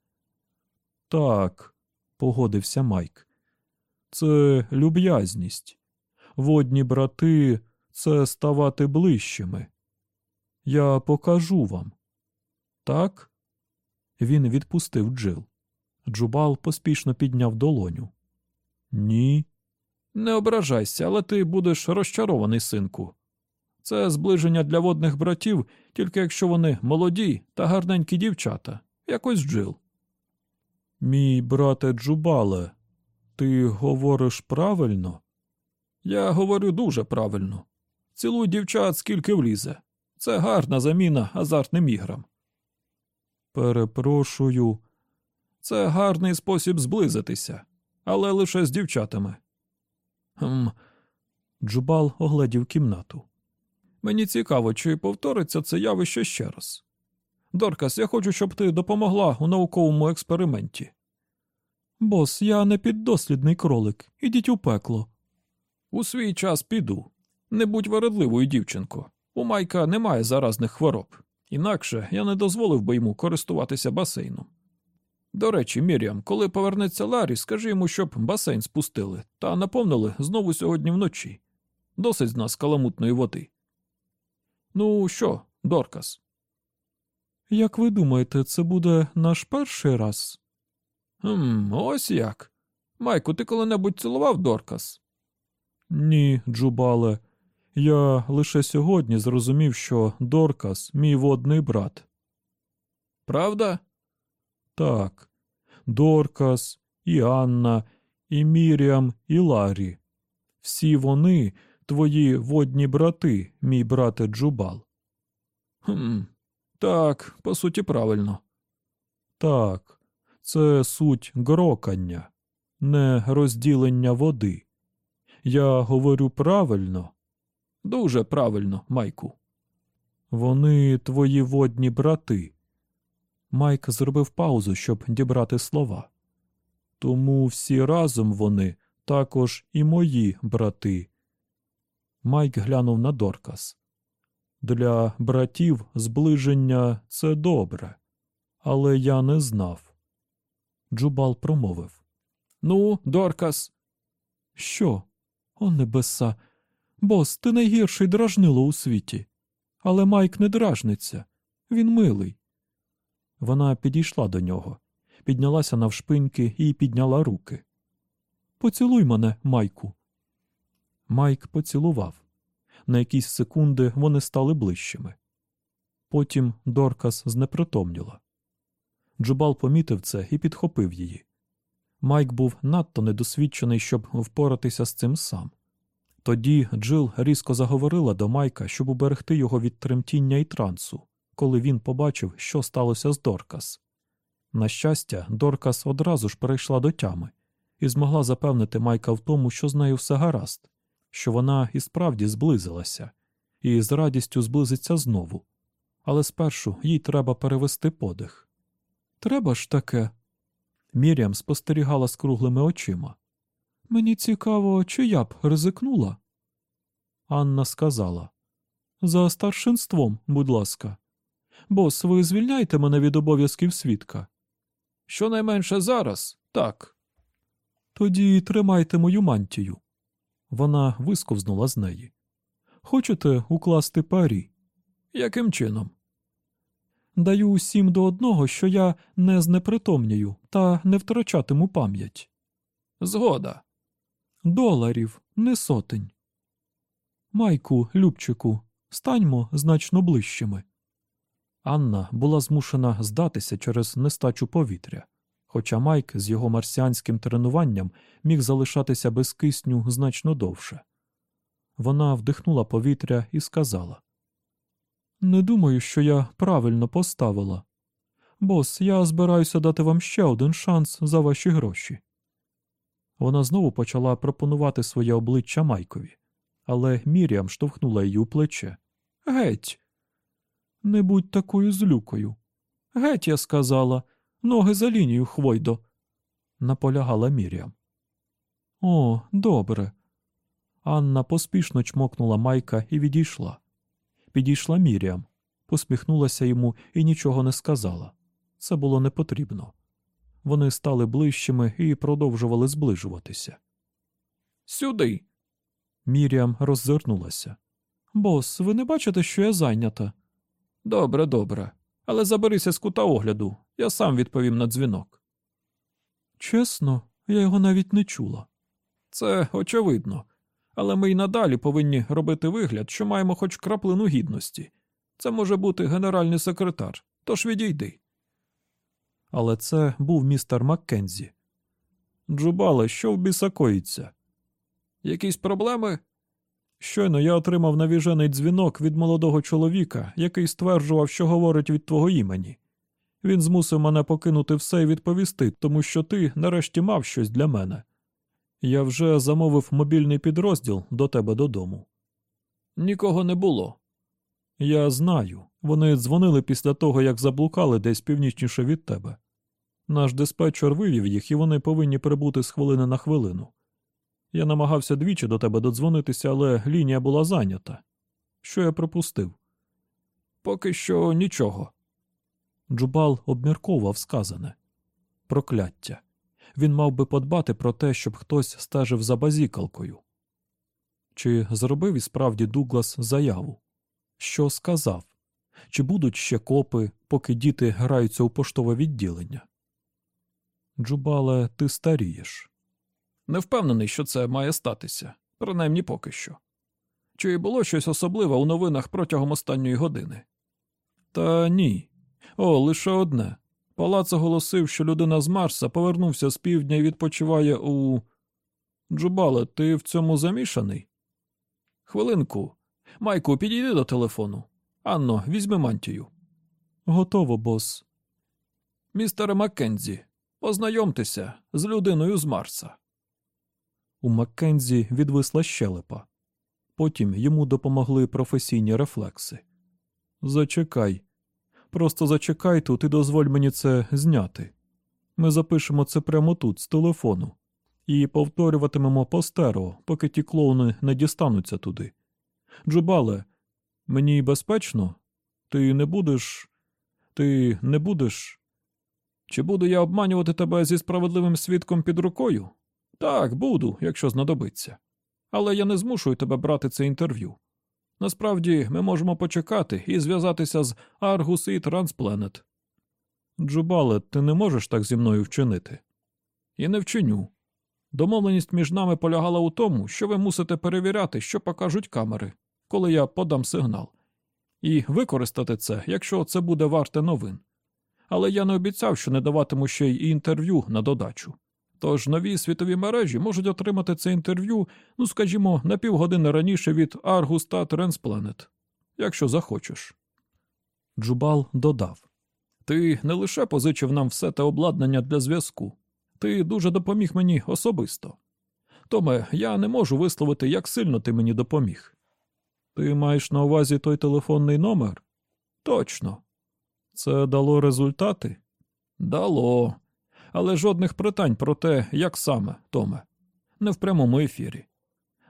Так, погодився Майк. Це люб'язність. Водні брати це ставати ближчими. Я покажу вам. Так? Він відпустив Джил. Джубал поспішно підняв долоню. Ні. Не ображайся, але ти будеш розчарований, синку. Це зближення для водних братів, тільки якщо вони молоді та гарненькі дівчата, якось Джил. Мій брате Джубале, ти говориш правильно? Я говорю дуже правильно. Цілуй дівчат, скільки влізе. Це гарна заміна азартним іграм. Перепрошую. Це гарний спосіб зблизитися, але лише з дівчатами. Хм. Джубал оглядів кімнату. Мені цікаво, чи повториться це явище ще раз. Доркас, я хочу, щоб ти допомогла у науковому експерименті. Бос, я не піддослідний кролик. Ідіть у пекло. У свій час піду. Не будь вередливою, дівчинко. У Майка немає заразних хвороб. Інакше я не дозволив би йому користуватися басейном. До речі, Мір'ям, коли повернеться Ларі, скажи йому, щоб басейн спустили та наповнили знову сьогодні вночі. Досить з нас каламутної води. Ну що, Доркас? Як ви думаєте, це буде наш перший раз? Хм, ось як. Майку, ти коли-небудь цілував Доркас? Ні, Джубале. Я лише сьогодні зрозумів, що Доркас мій водний брат. Правда? Так. Доркас, і Анна, і Міріам, і Ларі. Всі вони твої водні брати, мій брате Джубал. Хм, так, по суті, правильно. Так, це суть грокання, не розділення води. Я говорю правильно. Дуже правильно, Майку. Вони твої водні брати. Майк зробив паузу, щоб дібрати слова. Тому всі разом вони також і мої брати. Майк глянув на Доркас. Для братів зближення це добре, але я не знав. Джубал промовив. Ну, Доркас, Що? О, небеса. Бос, ти найгірший дражнило у світі. Але Майк не дражниться. Він милий. Вона підійшла до нього, піднялася навшпиньки і підняла руки. Поцілуй мене, Майку. Майк поцілував. На якісь секунди вони стали ближчими. Потім Доркас знепритомніла. Джубал помітив це і підхопив її. Майк був надто недосвідчений, щоб впоратися з цим сам. Тоді Джил різко заговорила до Майка, щоб уберегти його від тремтіння і трансу, коли він побачив, що сталося з Доркас. На щастя, Доркас одразу ж перейшла до тями і змогла запевнити Майка в тому, що з нею все гаразд, що вона і справді зблизилася, і з радістю зблизиться знову. Але спершу їй треба перевести подих. Треба ж таке. Мір'ям спостерігала з круглими очима. Мені цікаво, чи я б ризикнула. Анна сказала За старшинством, будь ласка. Бос, ви звільняйте мене від обов'язків свідка. щонайменше зараз, так. Тоді тримайте мою мантію. Вона висковзнула з неї. Хочете укласти парі? Яким чином? Даю усім до одного, що я не знепритомнію та не втрачатиму пам'ять. Згода. Доларів, не сотень. Майку, Любчику, станьмо значно ближчими. Анна була змушена здатися через нестачу повітря, хоча Майк з його марсіанським тренуванням міг залишатися без кисню значно довше. Вона вдихнула повітря і сказала Не думаю, що я правильно поставила. Бос, я збираюся дати вам ще один шанс за ваші гроші. Вона знову почала пропонувати своє обличчя Майкові, але Міріам штовхнула її у плече. Геть. Не будь такою злюкою. Геть, я сказала, ноги за лінію, Хвойдо, наполягала Міріам. О, добре. Анна поспішно чмокнула Майка і відійшла. Підійшла Міріам, посміхнулася йому і нічого не сказала. Це було не потрібно. Вони стали ближчими і продовжували зближуватися. Сюди. Міріам роззирнулася. Бос, ви не бачите, що я зайнята? Добре, добре. Але заберися з кута огляду, я сам відповім на дзвінок. Чесно, я його навіть не чула. Це очевидно. Але ми й надалі повинні робити вигляд, що маємо хоч краплину гідності. Це може бути генеральний секретар, тож відійди. Але це був містер Маккензі. Джубале, що в біса коїться? Якісь проблеми? Щойно я отримав навіжений дзвінок від молодого чоловіка, який стверджував, що говорить від твого імені. Він змусив мене покинути все і відповісти, тому що ти нарешті мав щось для мене. Я вже замовив мобільний підрозділ до тебе додому. Нікого не було. Я знаю. Вони дзвонили після того, як заблукали десь північніше від тебе. Наш диспетчер вивів їх, і вони повинні прибути з хвилини на хвилину. Я намагався двічі до тебе додзвонитися, але лінія була зайнята. Що я пропустив? Поки що нічого. Джубал обмірковував сказане. Прокляття. Він мав би подбати про те, щоб хтось стежив за базікалкою. Чи зробив і справді Дуглас заяву? Що сказав? Чи будуть ще копи, поки діти граються у поштове відділення? Джубале, ти старієш. Не впевнений, що це має статися, принаймні поки що. Чи було щось особливе у новинах протягом останньої години? Та ні. О, лише одне. Палац оголосив, що людина з Марса повернувся з півдня і відпочиває у. Джубале, ти в цьому замішаний? Хвилинку. Майку, підійди до телефону. Анно, візьми мантію. Готово, бос. Містере Маккензі, познайомтеся з людиною з Марса. У Маккензі відвисла щелепа. Потім йому допомогли професійні рефлекси. Зачекай. Просто зачекай тут і дозволь мені це зняти. Ми запишемо це прямо тут, з телефону, і повторюватимемо по стерео, поки ті клоуни не дістануться туди. Джубале, мені безпечно? Ти не будеш. Ти не будеш. Чи буду я обманювати тебе зі справедливим свідком під рукою? Так, буду, якщо знадобиться. Але я не змушую тебе брати це інтерв'ю. Насправді, ми можемо почекати і зв'язатися з Аргус і Транспланет. Джубале, ти не можеш так зі мною вчинити. І не вчиню. Домовленість між нами полягала у тому, що ви мусите перевіряти, що покажуть камери, коли я подам сигнал, і використати це, якщо це буде варте новин. Але я не обіцяв, що не даватиму ще й інтерв'ю на додачу. Тож нові світові мережі можуть отримати це інтерв'ю, ну скажімо, на півгодини раніше від Argus та Transplanet, якщо захочеш. Джубал додав Ти не лише позичив нам все те обладнання для зв'язку, ти дуже допоміг мені особисто. Томе, я не можу висловити, як сильно ти мені допоміг. Ти маєш на увазі той телефонний номер? Точно. Це дало результати? Дало. Але жодних питань про те, як саме, Томе. Не в прямому ефірі.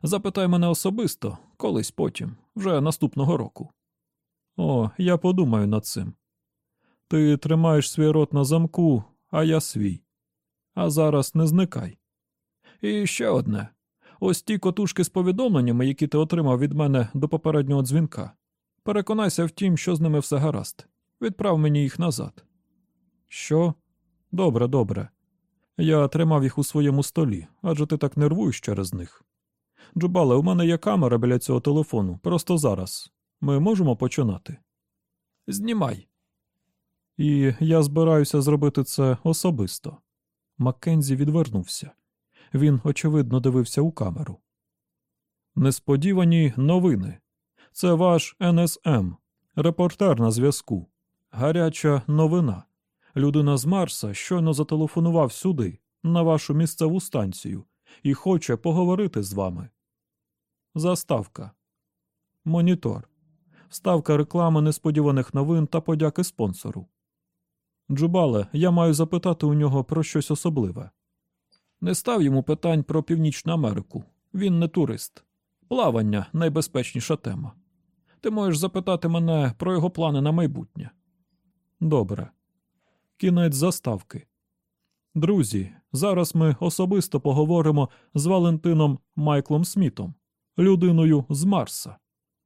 Запитай мене особисто, колись потім, вже наступного року. О, я подумаю над цим. Ти тримаєш свій рот на замку, а я свій. А зараз не зникай. І ще одне. Ось ті котушки з повідомленнями, які ти отримав від мене до попереднього дзвінка. Переконайся в тім, що з ними все гаразд. Відправ мені їх назад. Що? Добре, добре. Я тримав їх у своєму столі, адже ти так нервуєш через них. Джубале, у мене є камера біля цього телефону, просто зараз. Ми можемо починати? Знімай. І я збираюся зробити це особисто. Маккензі відвернувся. Він, очевидно, дивився у камеру. Несподівані новини. Це ваш НСМ, репортер на зв'язку. Гаряча новина. Людина з Марса щойно зателефонував сюди, на вашу місцеву станцію, і хоче поговорити з вами. Заставка. Монітор. Ставка реклами несподіваних новин та подяки спонсору. Джубале, я маю запитати у нього про щось особливе. Не став йому питань про Північну Америку. Він не турист. Плавання найбезпечніша тема. Ти можеш запитати мене про його плани на майбутнє. Добре. Кінець заставки. Друзі, зараз ми особисто поговоримо з Валентином Майклом Смітом, людиною з Марса.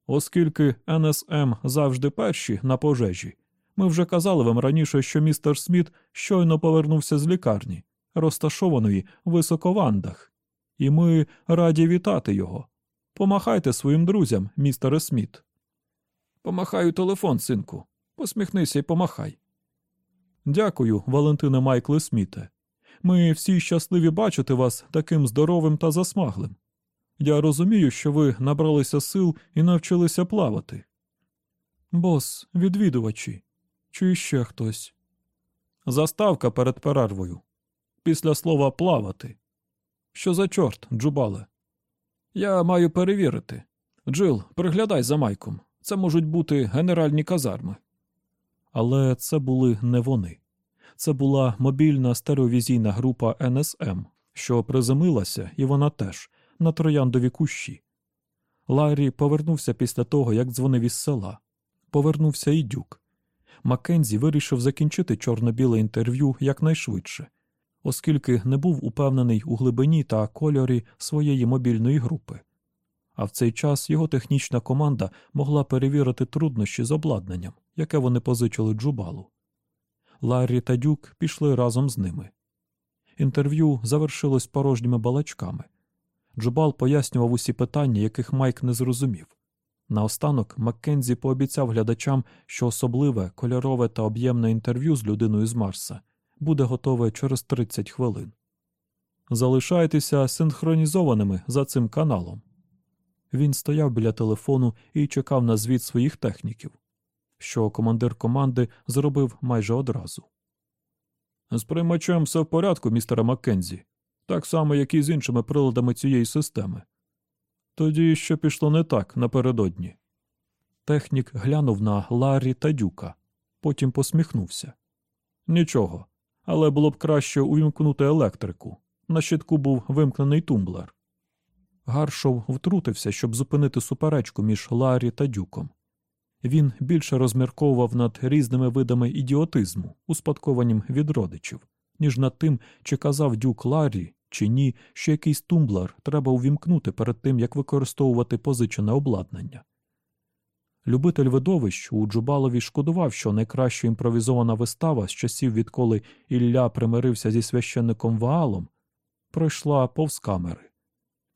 Оскільки НСМ завжди перші на пожежі, ми вже казали вам раніше, що містер Сміт щойно повернувся з лікарні, розташованої високо в Андах, і ми раді вітати його. Помахайте своїм друзям, містере Сміт. Помахаю телефон, синку. Посміхнися і помахай. Дякую, Валентине Майкле Сміте. Ми всі щасливі бачити вас таким здоровим та засмаглим. Я розумію, що ви набралися сил і навчилися плавати. Бос, відвідувачі, чи ще хтось? Заставка перед перервою. Після слова плавати. Що за чорт, Джубале? Я маю перевірити. Джил, приглядай за майком. Це можуть бути генеральні казарми. Але це були не вони. Це була мобільна стереовізійна група НСМ, що приземлилася, і вона теж, на трояндові кущі. Ларрі повернувся після того, як дзвонив із села. Повернувся і дюк. Маккензі вирішив закінчити чорно-біле інтерв'ю якнайшвидше, оскільки не був упевнений у глибині та кольорі своєї мобільної групи. А в цей час його технічна команда могла перевірити труднощі з обладнанням, яке вони позичили Джубалу. Ларрі та Дюк пішли разом з ними. Інтерв'ю завершилось порожніми балачками. Джубал пояснював усі питання, яких Майк не зрозумів. Наостанок Маккензі пообіцяв глядачам, що особливе, кольорове та об'ємне інтерв'ю з людиною з Марса буде готове через 30 хвилин. Залишайтеся синхронізованими за цим каналом. Він стояв біля телефону і чекав на звіт своїх техніків, що командир команди зробив майже одразу. З приймачем все в порядку, містере Маккензі, так само, як і з іншими приладами цієї системи. Тоді що пішло не так напередодні. Технік глянув на Ларрі та Дюка, потім посміхнувся. Нічого, але було б краще увімкнути електрику. На щитку був вимкнений тумблер. Гаршов втрутився, щоб зупинити суперечку між Ларрі та Дюком. Він більше розмірковував над різними видами ідіотизму, успадкованим від родичів, ніж над тим, чи казав Дюк Ларрі, чи ні, що якийсь тумблер треба увімкнути перед тим, як використовувати позичене обладнання. Любитель видовищ у Джубалові шкодував, що найкраща імпровізована вистава з часів, відколи Ілля примирився зі священником Ваалом, пройшла повз камери.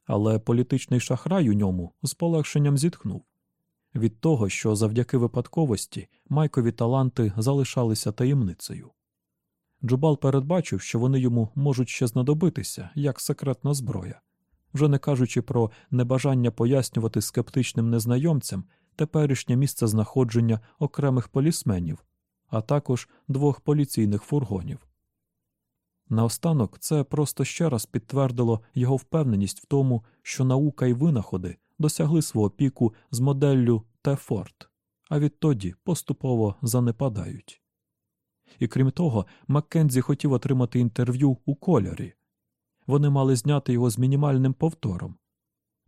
Але політичний шахрай у ньому з полегшенням зітхнув від того, що завдяки випадковості майкові таланти залишалися таємницею. Джубал передбачив, що вони йому можуть ще знадобитися як секретна зброя, вже не кажучи про небажання пояснювати скептичним незнайомцям теперішнє місце знаходження окремих полісменів, а також двох поліційних фургонів. Наостанок це просто ще раз підтвердило його впевненість в тому, що наука і винаходи досягли свого піку з моделлю Т-Форд, а відтоді поступово занепадають. І крім того, Маккензі хотів отримати інтерв'ю у кольорі. Вони мали зняти його з мінімальним повтором.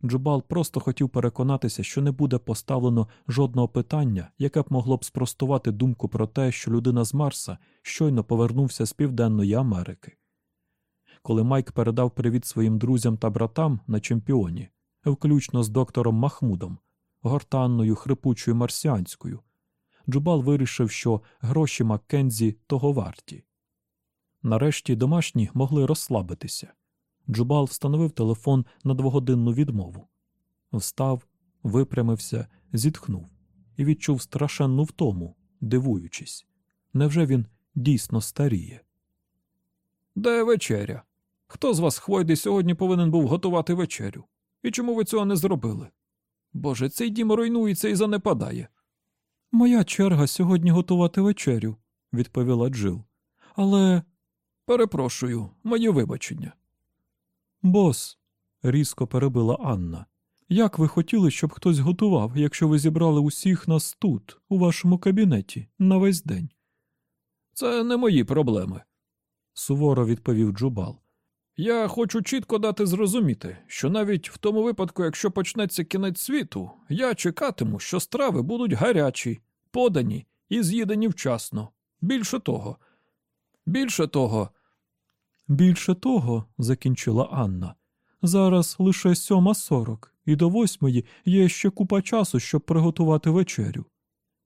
Джубал просто хотів переконатися, що не буде поставлено жодного питання, яке б могло б спростувати думку про те, що людина з Марса щойно повернувся з Південної Америки. Коли Майк передав привіт своїм друзям та братам на чемпіоні, включно з доктором Махмудом, гортанною хрипучою марсіанською, Джубал вирішив, що гроші Маккензі того варті. Нарешті домашні могли розслабитися. Джубал встановив телефон на двогодинну відмову. Встав, випрямився, зітхнув і відчув страшенну втому, дивуючись. Невже він дійсно старіє? Де вечеря? Хто з вас, Хвойди, сьогодні повинен був готувати вечерю? І чому ви цього не зробили? Боже, цей дім руйнується і занепадає. Моя черга сьогодні готувати вечерю, відповіла Джил. Але. Перепрошую, моє вибачення. Бос, різко перебила Анна. Як ви хотіли, щоб хтось готував, якщо ви зібрали усіх нас тут, у вашому кабінеті, на весь день? Це не мої проблеми, суворо відповів Джубал. Я хочу чітко дати зрозуміти, що навіть в тому випадку, якщо почнеться кінець світу, я чекатиму, що страви будуть гарячі, подані і з'їдені вчасно. Більше того, більше того. Більше того, закінчила Анна. Зараз лише сьома сорок, і до восьмої є ще купа часу, щоб приготувати вечерю.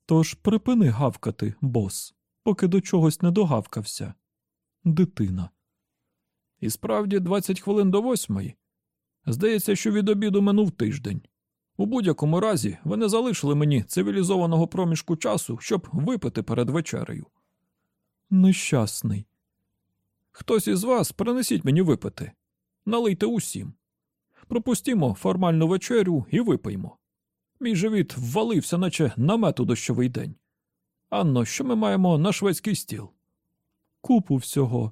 Тож припини гавкати, бос, поки до чогось не догавкався. Дитина. І справді 20 хвилин до восьмої. Здається, що від обіду минув тиждень. У будь-якому разі ви не залишили мені цивілізованого проміжку часу, щоб випити перед вечерею. Нещасний. Хтось із вас принесіть мені випити. Налийте усім. Пропустімо формальну вечерю і випиймо. Мій живіт ввалився, наче намет у дощовий день. Анно, що ми маємо на шведський стіл? Купу всього.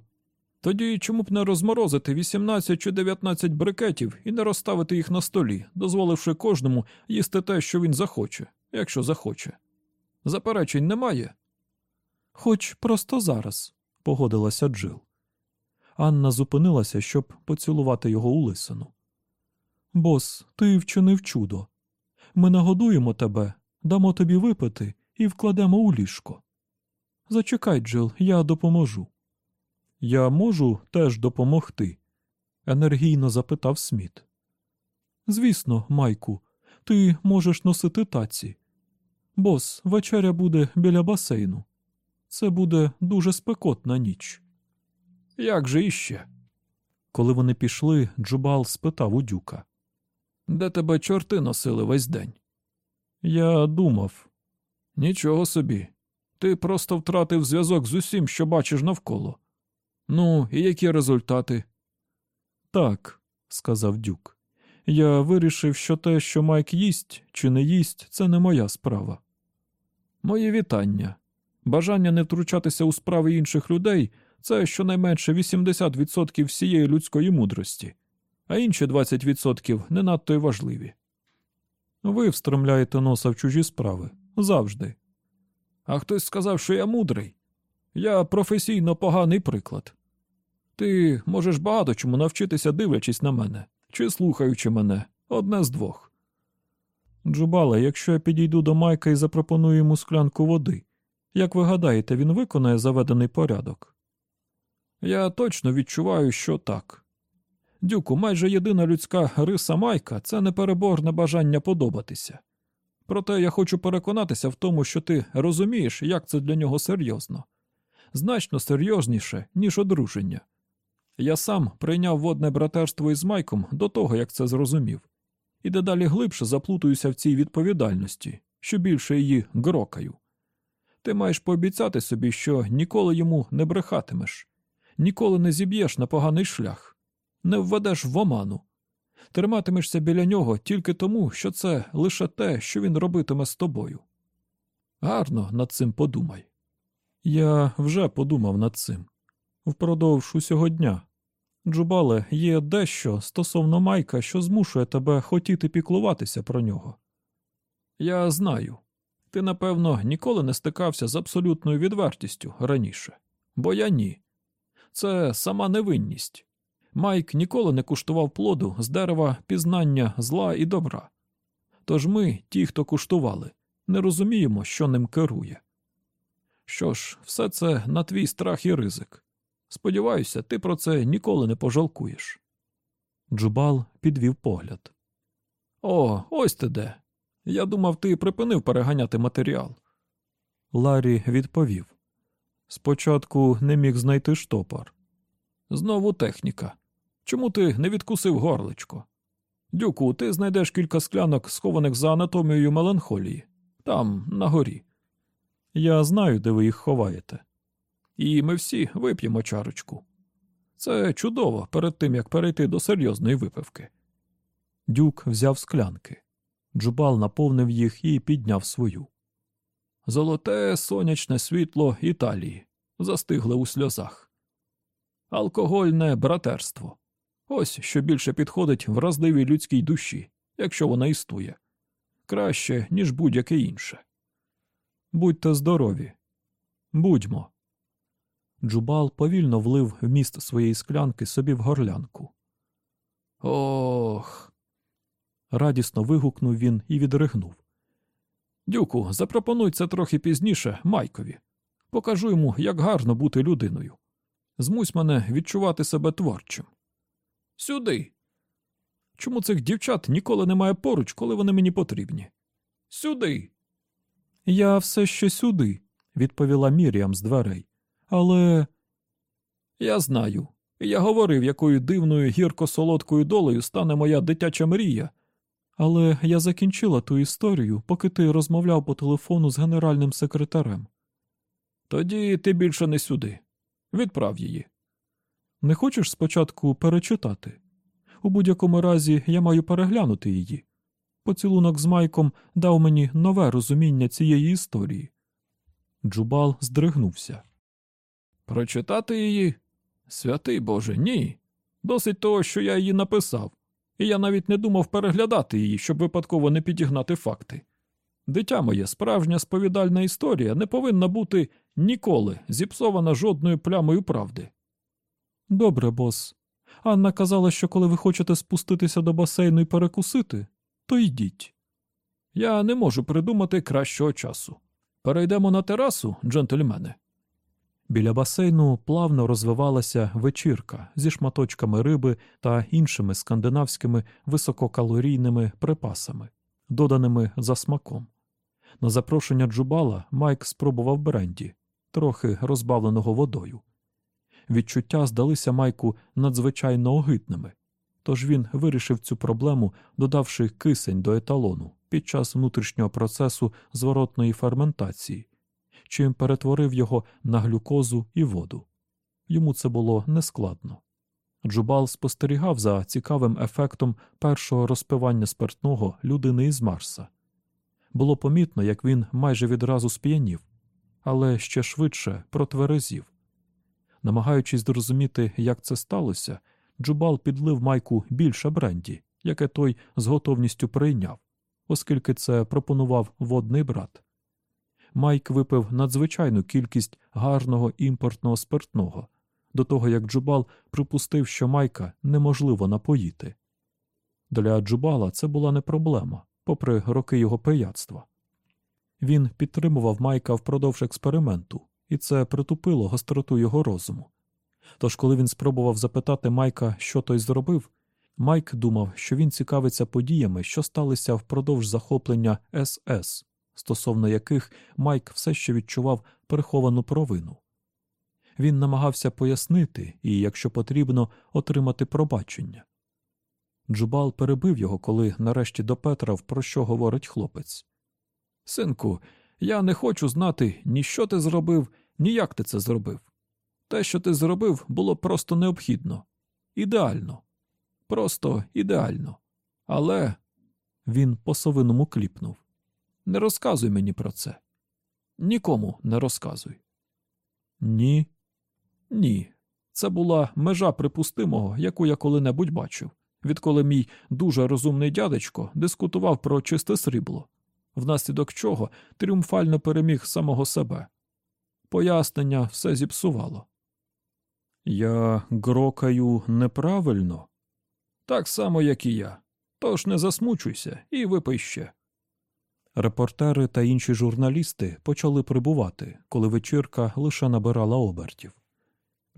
Тоді чому б не розморозити 18 чи 19 брикетів і не розставити їх на столі, дозволивши кожному їсти те, що він захоче, якщо захоче. Заперечень немає. Хоч просто зараз, погодилася Джил. Анна зупинилася, щоб поцілувати його у лисину. Бос, ти вчинив чудо. Ми нагодуємо тебе, дамо тобі випити і вкладемо у ліжко. Зачекай, Джил, я допоможу. Я можу теж допомогти? енергійно запитав Сміт. Звісно, Майку, ти можеш носити таці. Бос, вечеря буде біля басейну. Це буде дуже спекотна ніч. Як же іще? Коли вони пішли, Джубал спитав у дюка. Де тебе чорти носили весь день? Я думав, Нічого собі. Ти просто втратив зв'язок з усім, що бачиш навколо. Ну, і які результати? так, сказав дюк. Я вирішив, що те, що Майк їсть чи не їсть, це не моя справа. Мої вітання. Бажання не втручатися у справи інших людей це щонайменше 80% всієї людської мудрості, а інші 20% не надто й важливі. Ви встромляєте носа в чужі справи. Завжди. А хтось сказав, що я мудрий. Я професійно поганий приклад. Ти можеш багато чому навчитися, дивлячись на мене, чи слухаючи мене, одне з двох. Джубале, якщо я підійду до Майка і запропоную йому склянку води, як ви гадаєте, він виконає заведений порядок? Я точно відчуваю, що так. Дюку, майже єдина людська риса Майка це непереборне бажання подобатися. Проте я хочу переконатися в тому, що ти розумієш, як це для нього серйозно, значно серйозніше, ніж одруження. Я сам прийняв водне братерство із Майком до того, як це зрозумів, і дедалі глибше заплутуюся в цій відповідальності, що більше її грокаю. Ти маєш пообіцяти собі, що ніколи йому не брехатимеш, ніколи не зіб'єш на поганий шлях, не введеш в оману, триматимешся біля нього тільки тому, що це лише те, що він робитиме з тобою. Гарно над цим подумай. Я вже подумав над цим. Впродовж усього дня. Джубале, є дещо стосовно Майка, що змушує тебе хотіти піклуватися про нього. Я знаю. Ти, напевно, ніколи не стикався з абсолютною відвертістю раніше, бо я ні. Це сама невинність. Майк ніколи не куштував плоду з дерева пізнання зла і добра. Тож ми, ті, хто куштували, не розуміємо, що ним керує. Що ж, все це на твій страх і ризик. Сподіваюся, ти про це ніколи не пожалкуєш. Джубал підвів погляд. О, ось ти де. Я думав, ти припинив переганяти матеріал. Ларі відповів. Спочатку не міг знайти штопор. Знову техніка. Чому ти не відкусив горличко? Дюку, ти знайдеш кілька склянок, схованих за анатомією меланхолії. Там, на горі. Я знаю, де ви їх ховаєте. І ми всі вип'ємо чарочку. Це чудово перед тим, як перейти до серйозної випивки. Дюк взяв склянки. Джубал наповнив їх і підняв свою. Золоте сонячне світло Італії застигле у сльозах. Алкогольне братерство. Ось що більше підходить вразливій людській душі, якщо вона існує. Краще, ніж будь-яке інше. Будьте здорові. Будьмо. Джубал повільно влив вміст своєї склянки собі в горлянку. Ох. Радісно вигукнув він і відригнув. Дюку, запропонуй це трохи пізніше Майкові. Покажу йому, як гарно бути людиною. Змусь мене відчувати себе творчим. Сюди. Чому цих дівчат ніколи немає поруч, коли вони мені потрібні? Сюди. Я все ще сюди, відповіла Міріам з дверей. Але Я знаю. Я говорив, якою дивною гірко-солодкою долею стане моя дитяча мрія. Але я закінчила ту історію, поки ти розмовляв по телефону з генеральним секретарем. Тоді ти більше не сюди. Відправ її. Не хочеш спочатку перечитати? У будь-якому разі я маю переглянути її. Поцілунок з Майком дав мені нове розуміння цієї історії. Джубал здригнувся. Прочитати її? Святий Боже, ні. Досить того, що я її написав, і я навіть не думав переглядати її, щоб випадково не підігнати факти. Дитя моє, справжня сповідальна історія не повинна бути ніколи зіпсована жодною плямою правди. Добре, бос. Анна казала, що коли ви хочете спуститися до басейну і перекусити, то йдіть. Я не можу придумати кращого часу. перейдемо на терасу, джентльмени. Біля басейну плавно розвивалася вечірка зі шматочками риби та іншими скандинавськими висококалорійними припасами, доданими за смаком. На запрошення Джубала Майк спробував бренді, трохи розбавленого водою. Відчуття здалися Майку надзвичайно огидними, тож він вирішив цю проблему, додавши кисень до еталону під час внутрішнього процесу зворотної ферментації, чим перетворив його на глюкозу і воду. Йому це було нескладно. Джубал спостерігав за цікавим ефектом першого розпивання спиртного людини із Марса. Було помітно, як він майже відразу сп'янів, але ще швидше протверезів. Намагаючись зрозуміти, як це сталося, Джубал підлив майку більше бренді, яке той з готовністю прийняв, оскільки це пропонував водний брат. Майк випив надзвичайну кількість гарного імпортного спиртного, до того як Джубал припустив, що майка неможливо напоїти. Для Джубала це була не проблема, попри роки його пияцтва. Він підтримував Майка впродовж експерименту, і це притупило гостроту його розуму. Тож, коли він спробував запитати Майка, що той зробив, Майк думав, що він цікавиться подіями, що сталися впродовж захоплення СС, стосовно яких Майк все ще відчував переховану провину. Він намагався пояснити і, якщо потрібно, отримати пробачення. Джубал перебив його, коли нарешті допетрав, про що говорить хлопець. Синку, я не хочу знати ні що ти зробив, ні як ти це зробив. Те, що ти зробив, було просто необхідно. Ідеально. Просто ідеально. Але Він по-совиному кліпнув. Не розказуй мені про це. Нікому не розказуй. Ні, Ні. Це була межа припустимого, яку я коли-небудь бачив, відколи мій дуже розумний дядечко дискутував про чисте срібло, внаслідок чого тріумфально переміг самого себе. Пояснення все зіпсувало. я грокаю неправильно. Так само, як і я. Тож не засмучуйся і випий ще. Репортери та інші журналісти почали прибувати, коли вечірка лише набирала обертів.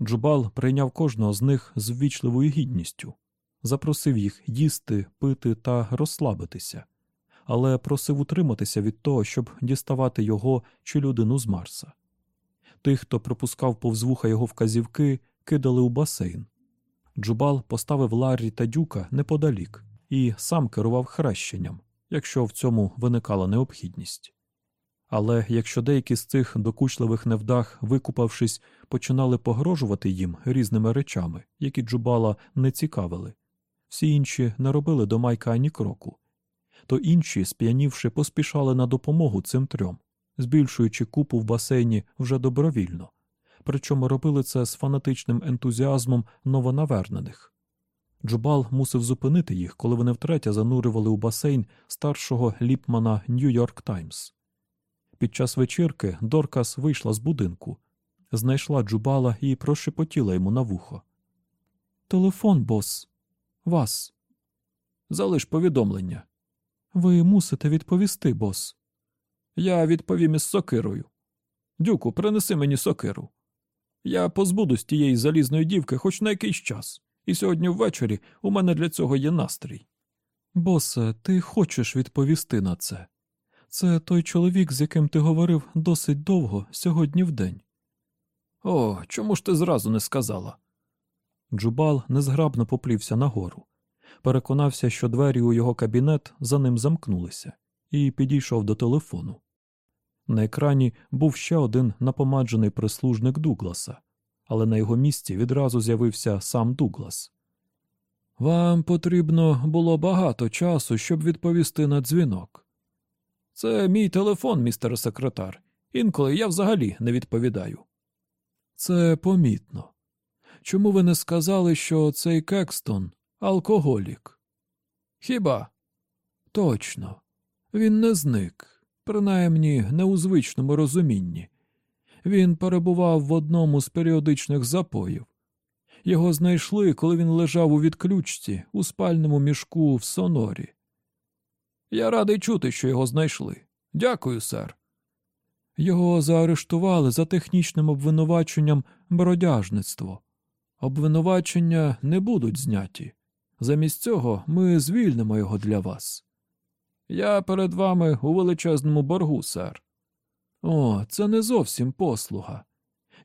Джубал прийняв кожного з них з ввічливою гідністю, запросив їх їсти, пити та розслабитися, але просив утриматися від того, щоб діставати його чи людину з Марса. Тих, хто пропускав повз вуха його вказівки, кидали у басейн. Джубал поставив Ларрі та Дюка неподалік і сам керував хрещенням, якщо в цьому виникала необхідність. Але якщо деякі з цих докучливих невдах, викупавшись, починали погрожувати їм різними речами, які Джубала не цікавили, всі інші не робили до Майка ані кроку, то інші, сп'янівши, поспішали на допомогу цим трьом, збільшуючи купу в басейні вже добровільно, причому робили це з фанатичним ентузіазмом новонавернених. Джубал мусив зупинити їх, коли вони втретє занурювали у басейн старшого ліпмана Нью-Йорк Таймс. Під час вечірки Доркас вийшла з будинку, знайшла Джубала і прошепотіла йому на вухо. Телефон, бос. Вас. Залиш повідомлення. Ви мусите відповісти, бос. Я відповім із сокирою. Дюку, принеси мені сокиру. Я позбудусь тієї залізної дівки хоч на якийсь час, і сьогодні ввечері у мене для цього є настрій. Босе, ти хочеш відповісти на це. Це той чоловік, з яким ти говорив досить довго сьогодні вдень. О, чому ж ти зразу не сказала? Джубал незграбно поплівся нагору, переконався, що двері у його кабінет за ним замкнулися, і підійшов до телефону. На екрані був ще один напомаджений прислужник Дугласа, але на його місці відразу з'явився сам Дуглас. Вам потрібно було багато часу, щоб відповісти на дзвінок. Це мій телефон, містер секретар. Інколи я взагалі не відповідаю. Це помітно. Чому ви не сказали, що цей Кекстон алкоголік? Хіба? Точно. Він не зник, принаймні не у звичному розумінні. Він перебував в одному з періодичних запоїв. Його знайшли, коли він лежав у відключці у спальному мішку в сонорі. Я радий чути, що його знайшли. Дякую, сер. Його заарештували за технічним обвинуваченням бродяжництво. Обвинувачення не будуть зняті. Замість цього ми звільнимо його для вас. Я перед вами у величезному боргу, сер. О, це не зовсім послуга.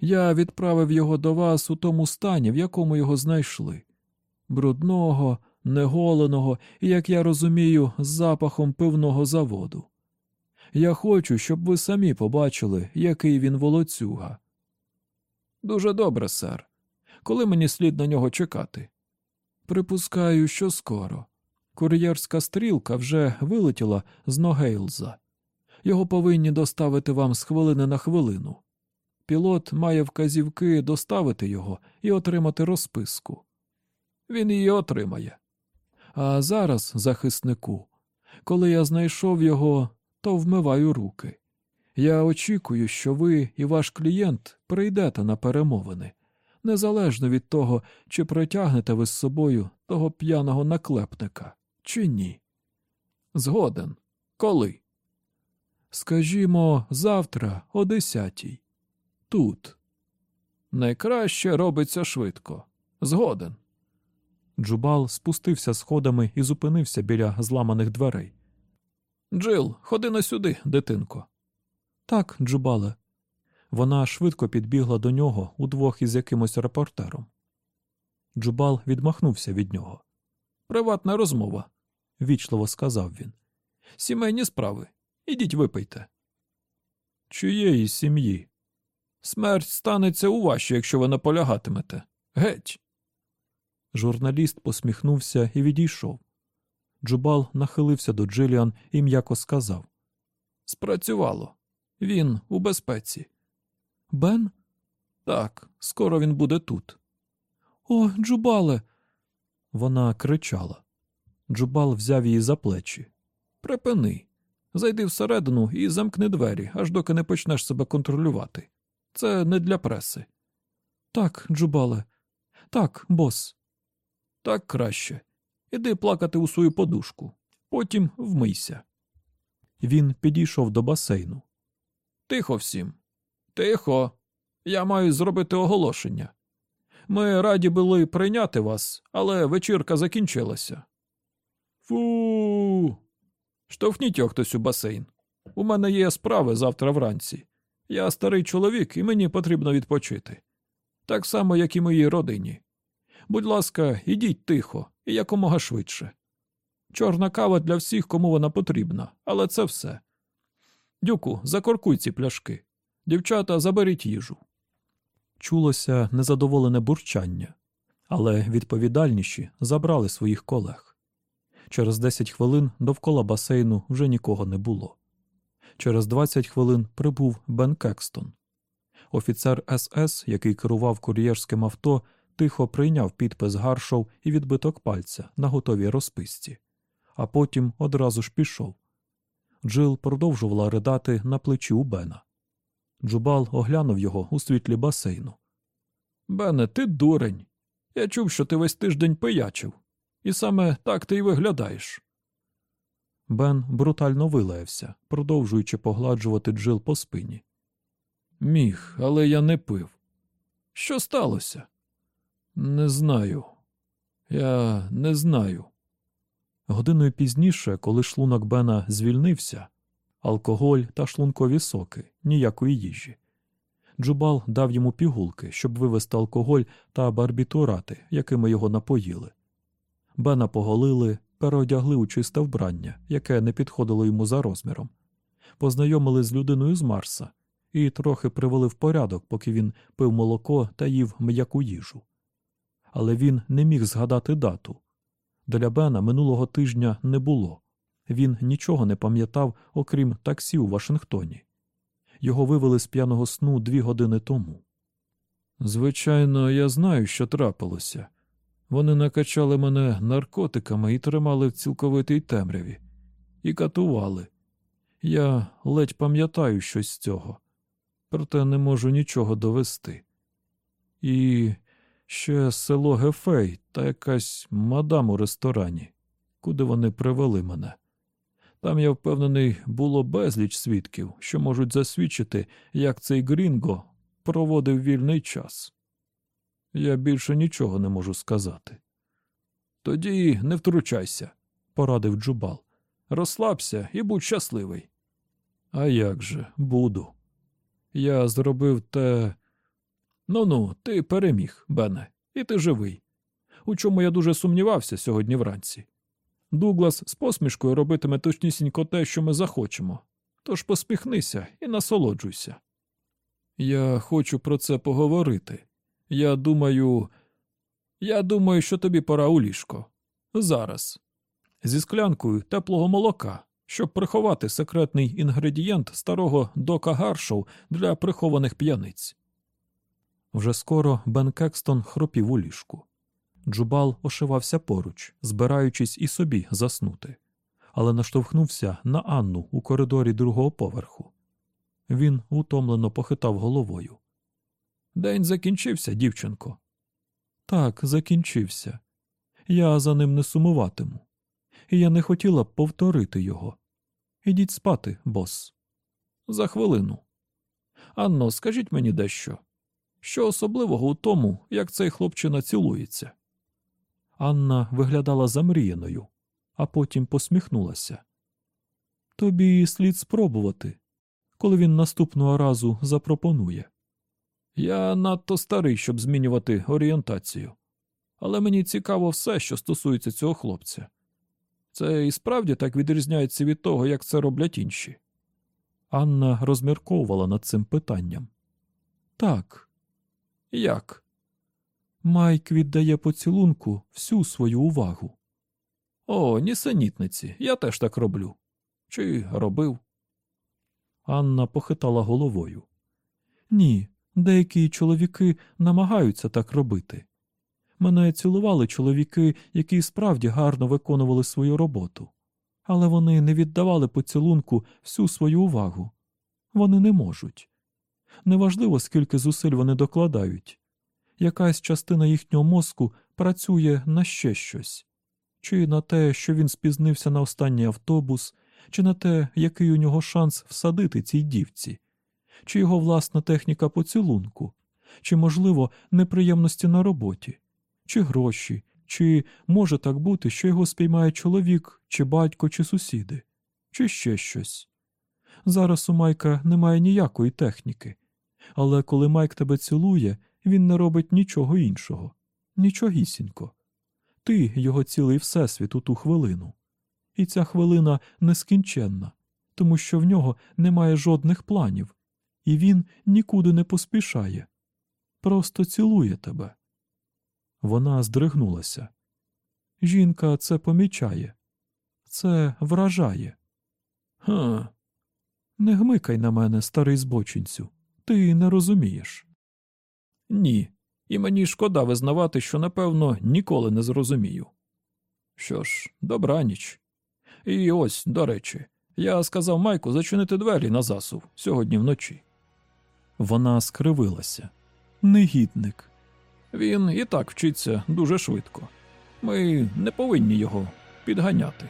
Я відправив його до вас у тому стані, в якому його знайшли брудного, неголеного і, як я розумію, з запахом пивного заводу. Я хочу, щоб ви самі побачили, який він волоцюга. Дуже добре, сер. Коли мені слід на нього чекати? Припускаю, що скоро. Кур'єрська стрілка вже вилетіла з Ногейлза. Його повинні доставити вам з хвилини на хвилину. Пілот має вказівки доставити його і отримати розписку. Він її отримає. А зараз, захиснику, коли я знайшов його, то вмиваю руки. Я очікую, що ви і ваш клієнт прийдете на перемовини, незалежно від того, чи притягнете ви з собою того п'яного наклепника, чи ні. Згоден. Коли? Скажімо, завтра о десятій. Тут. Найкраще робиться швидко. Згоден. Джубал спустився сходами і зупинився біля зламаних дверей. Джил, ходи на сюди, дитинко. Так, Джубале. Вона швидко підбігла до нього удвох із якимось репортером. Джубал відмахнувся від нього. Приватна розмова, вічливо сказав він. Сімейні справи. Ідіть випийте. Чиєї сім'ї? Смерть станеться у вашій, якщо ви наполягатимете. Геть. Журналіст посміхнувся і відійшов. Джубал нахилився до Джиліан і м'яко сказав: Спрацювало. Він у безпеці. Бен? Так, скоро він буде тут. О, Джубале. Вона кричала. Джубал взяв її за плечі. Припини. Зайди всередину і замкни двері, аж доки не почнеш себе контролювати. Це не для преси. Так, Джубале. Так, бос. Так краще. Іди плакати у свою подушку. Потім вмийся. Він підійшов до басейну. Тихо всім. Тихо. Я маю зробити оголошення. Ми раді були прийняти вас, але вечірка закінчилася. Фу. Штовхніть його хтось у басейн. У мене є справи завтра вранці. Я старий чоловік, і мені потрібно відпочити. Так само, як і моїй родині. Будь ласка, ідіть тихо і якомога швидше. Чорна кава для всіх, кому вона потрібна, але це все. Дюку, закоркуй ці пляшки. Дівчата, заберіть їжу. Чулося незадоволене бурчання, але відповідальніші забрали своїх колег. Через 10 хвилин довкола басейну вже нікого не було. Через 20 хвилин прибув Бен Кекстон. Офіцер СС, який керував кур'єрським авто, тихо прийняв підпис Гаршов і відбиток пальця на готовій розписці, а потім одразу ж пішов. Джил продовжувала ридати на плечі у Бена. Джубал оглянув його у світлі басейну. Бене, ти дурень. Я чув, що ти весь тиждень пиячив. І саме так ти й виглядаєш. Бен брутально вилаявся, продовжуючи погладжувати Джил по спині. Міг, але я не пив. Що сталося? Не знаю. Я не знаю. Годиною пізніше, коли шлунок Бена звільнився, алкоголь та шлункові соки, ніякої їжі. Джубал дав йому пігулки, щоб вивести алкоголь та барбітурати, якими його напоїли. Бена поголили, переодягли у чисте вбрання, яке не підходило йому за розміром, познайомили з людиною з Марса і трохи привели в порядок, поки він пив молоко та їв м'яку їжу. Але він не міг згадати дату. Для Бена минулого тижня не було. Він нічого не пам'ятав, окрім таксі у Вашингтоні. Його вивели з п'яного сну дві години тому. Звичайно, я знаю, що трапилося. Вони накачали мене наркотиками і тримали в цілковитій темряві, і катували. Я ледь пам'ятаю щось з цього, проте не можу нічого довести. І ще село Гефей та якась мадам у ресторані, куди вони привели мене. Там, я впевнений, було безліч свідків, що можуть засвідчити, як цей Грінго проводив вільний час. Я більше нічого не можу сказати. Тоді не втручайся, порадив Джубал. Розслабся і будь щасливий. А як же, буду. Я зробив те. Ну ну, ти переміг, Бене, і ти живий. У чому я дуже сумнівався сьогодні вранці. Дуглас з посмішкою робитиме точнісінько те, що ми захочемо. Тож поспіхнися і насолоджуйся. Я хочу про це поговорити. Я думаю. Я думаю, що тобі пора у ліжко. Зараз. Зі склянкою теплого молока, щоб приховати секретний інгредієнт старого дока Гаршоу для прихованих п'яниць. Вже скоро Бен Кекстон хропів у ліжку. Джубал ошивався поруч, збираючись і собі заснути, але наштовхнувся на Анну у коридорі другого поверху. Він утомлено похитав головою. День закінчився, дівчинко. Так, закінчився. Я за ним не сумуватиму. І я не хотіла б повторити його. Ідіть спати, бос. За хвилину. Анно, скажіть мені дещо. Що особливого у тому, як цей хлопчина цілується? Анна виглядала замріяною, а потім посміхнулася. Тобі слід спробувати, коли він наступного разу запропонує. Я надто старий, щоб змінювати орієнтацію, але мені цікаво все, що стосується цього хлопця. Це і справді так відрізняється від того, як це роблять інші. Анна розмірковувала над цим питанням. Так. Як? Майк віддає поцілунку всю свою увагу. О, нісенітниці, я теж так роблю. Чи робив? Анна похитала головою. Ні, деякі чоловіки намагаються так робити. Мене цілували чоловіки, які справді гарно виконували свою роботу, але вони не віддавали поцілунку всю свою увагу. Вони не можуть. Неважливо, скільки зусиль вони докладають. Якась частина їхнього мозку працює на ще щось чи на те, що він спізнився на останній автобус, чи на те, який у нього шанс всадити цій дівці, чи його власна техніка поцілунку, чи, можливо, неприємності на роботі, чи гроші, чи може так бути, що його спіймає чоловік, чи батько, чи сусіди, чи ще щось. Зараз у Майка немає ніякої техніки, але коли Майк тебе цілує, він не робить нічого іншого, нічогісінько. Ти його цілий всесвіт у ту хвилину. І ця хвилина нескінченна, тому що в нього немає жодних планів, і він нікуди не поспішає. Просто цілує тебе. Вона здригнулася. Жінка це помічає, це вражає. Ха. Не гмикай на мене, старий збочинцю. Ти не розумієш. Ні, і мені шкода визнавати, що, напевно, ніколи не зрозумію. Що ж, добраніч. І ось, до речі, я сказав Майку зачинити двері на засув сьогодні вночі. Вона скривилася. Негідник. Він і так вчиться дуже швидко. Ми не повинні його підганяти.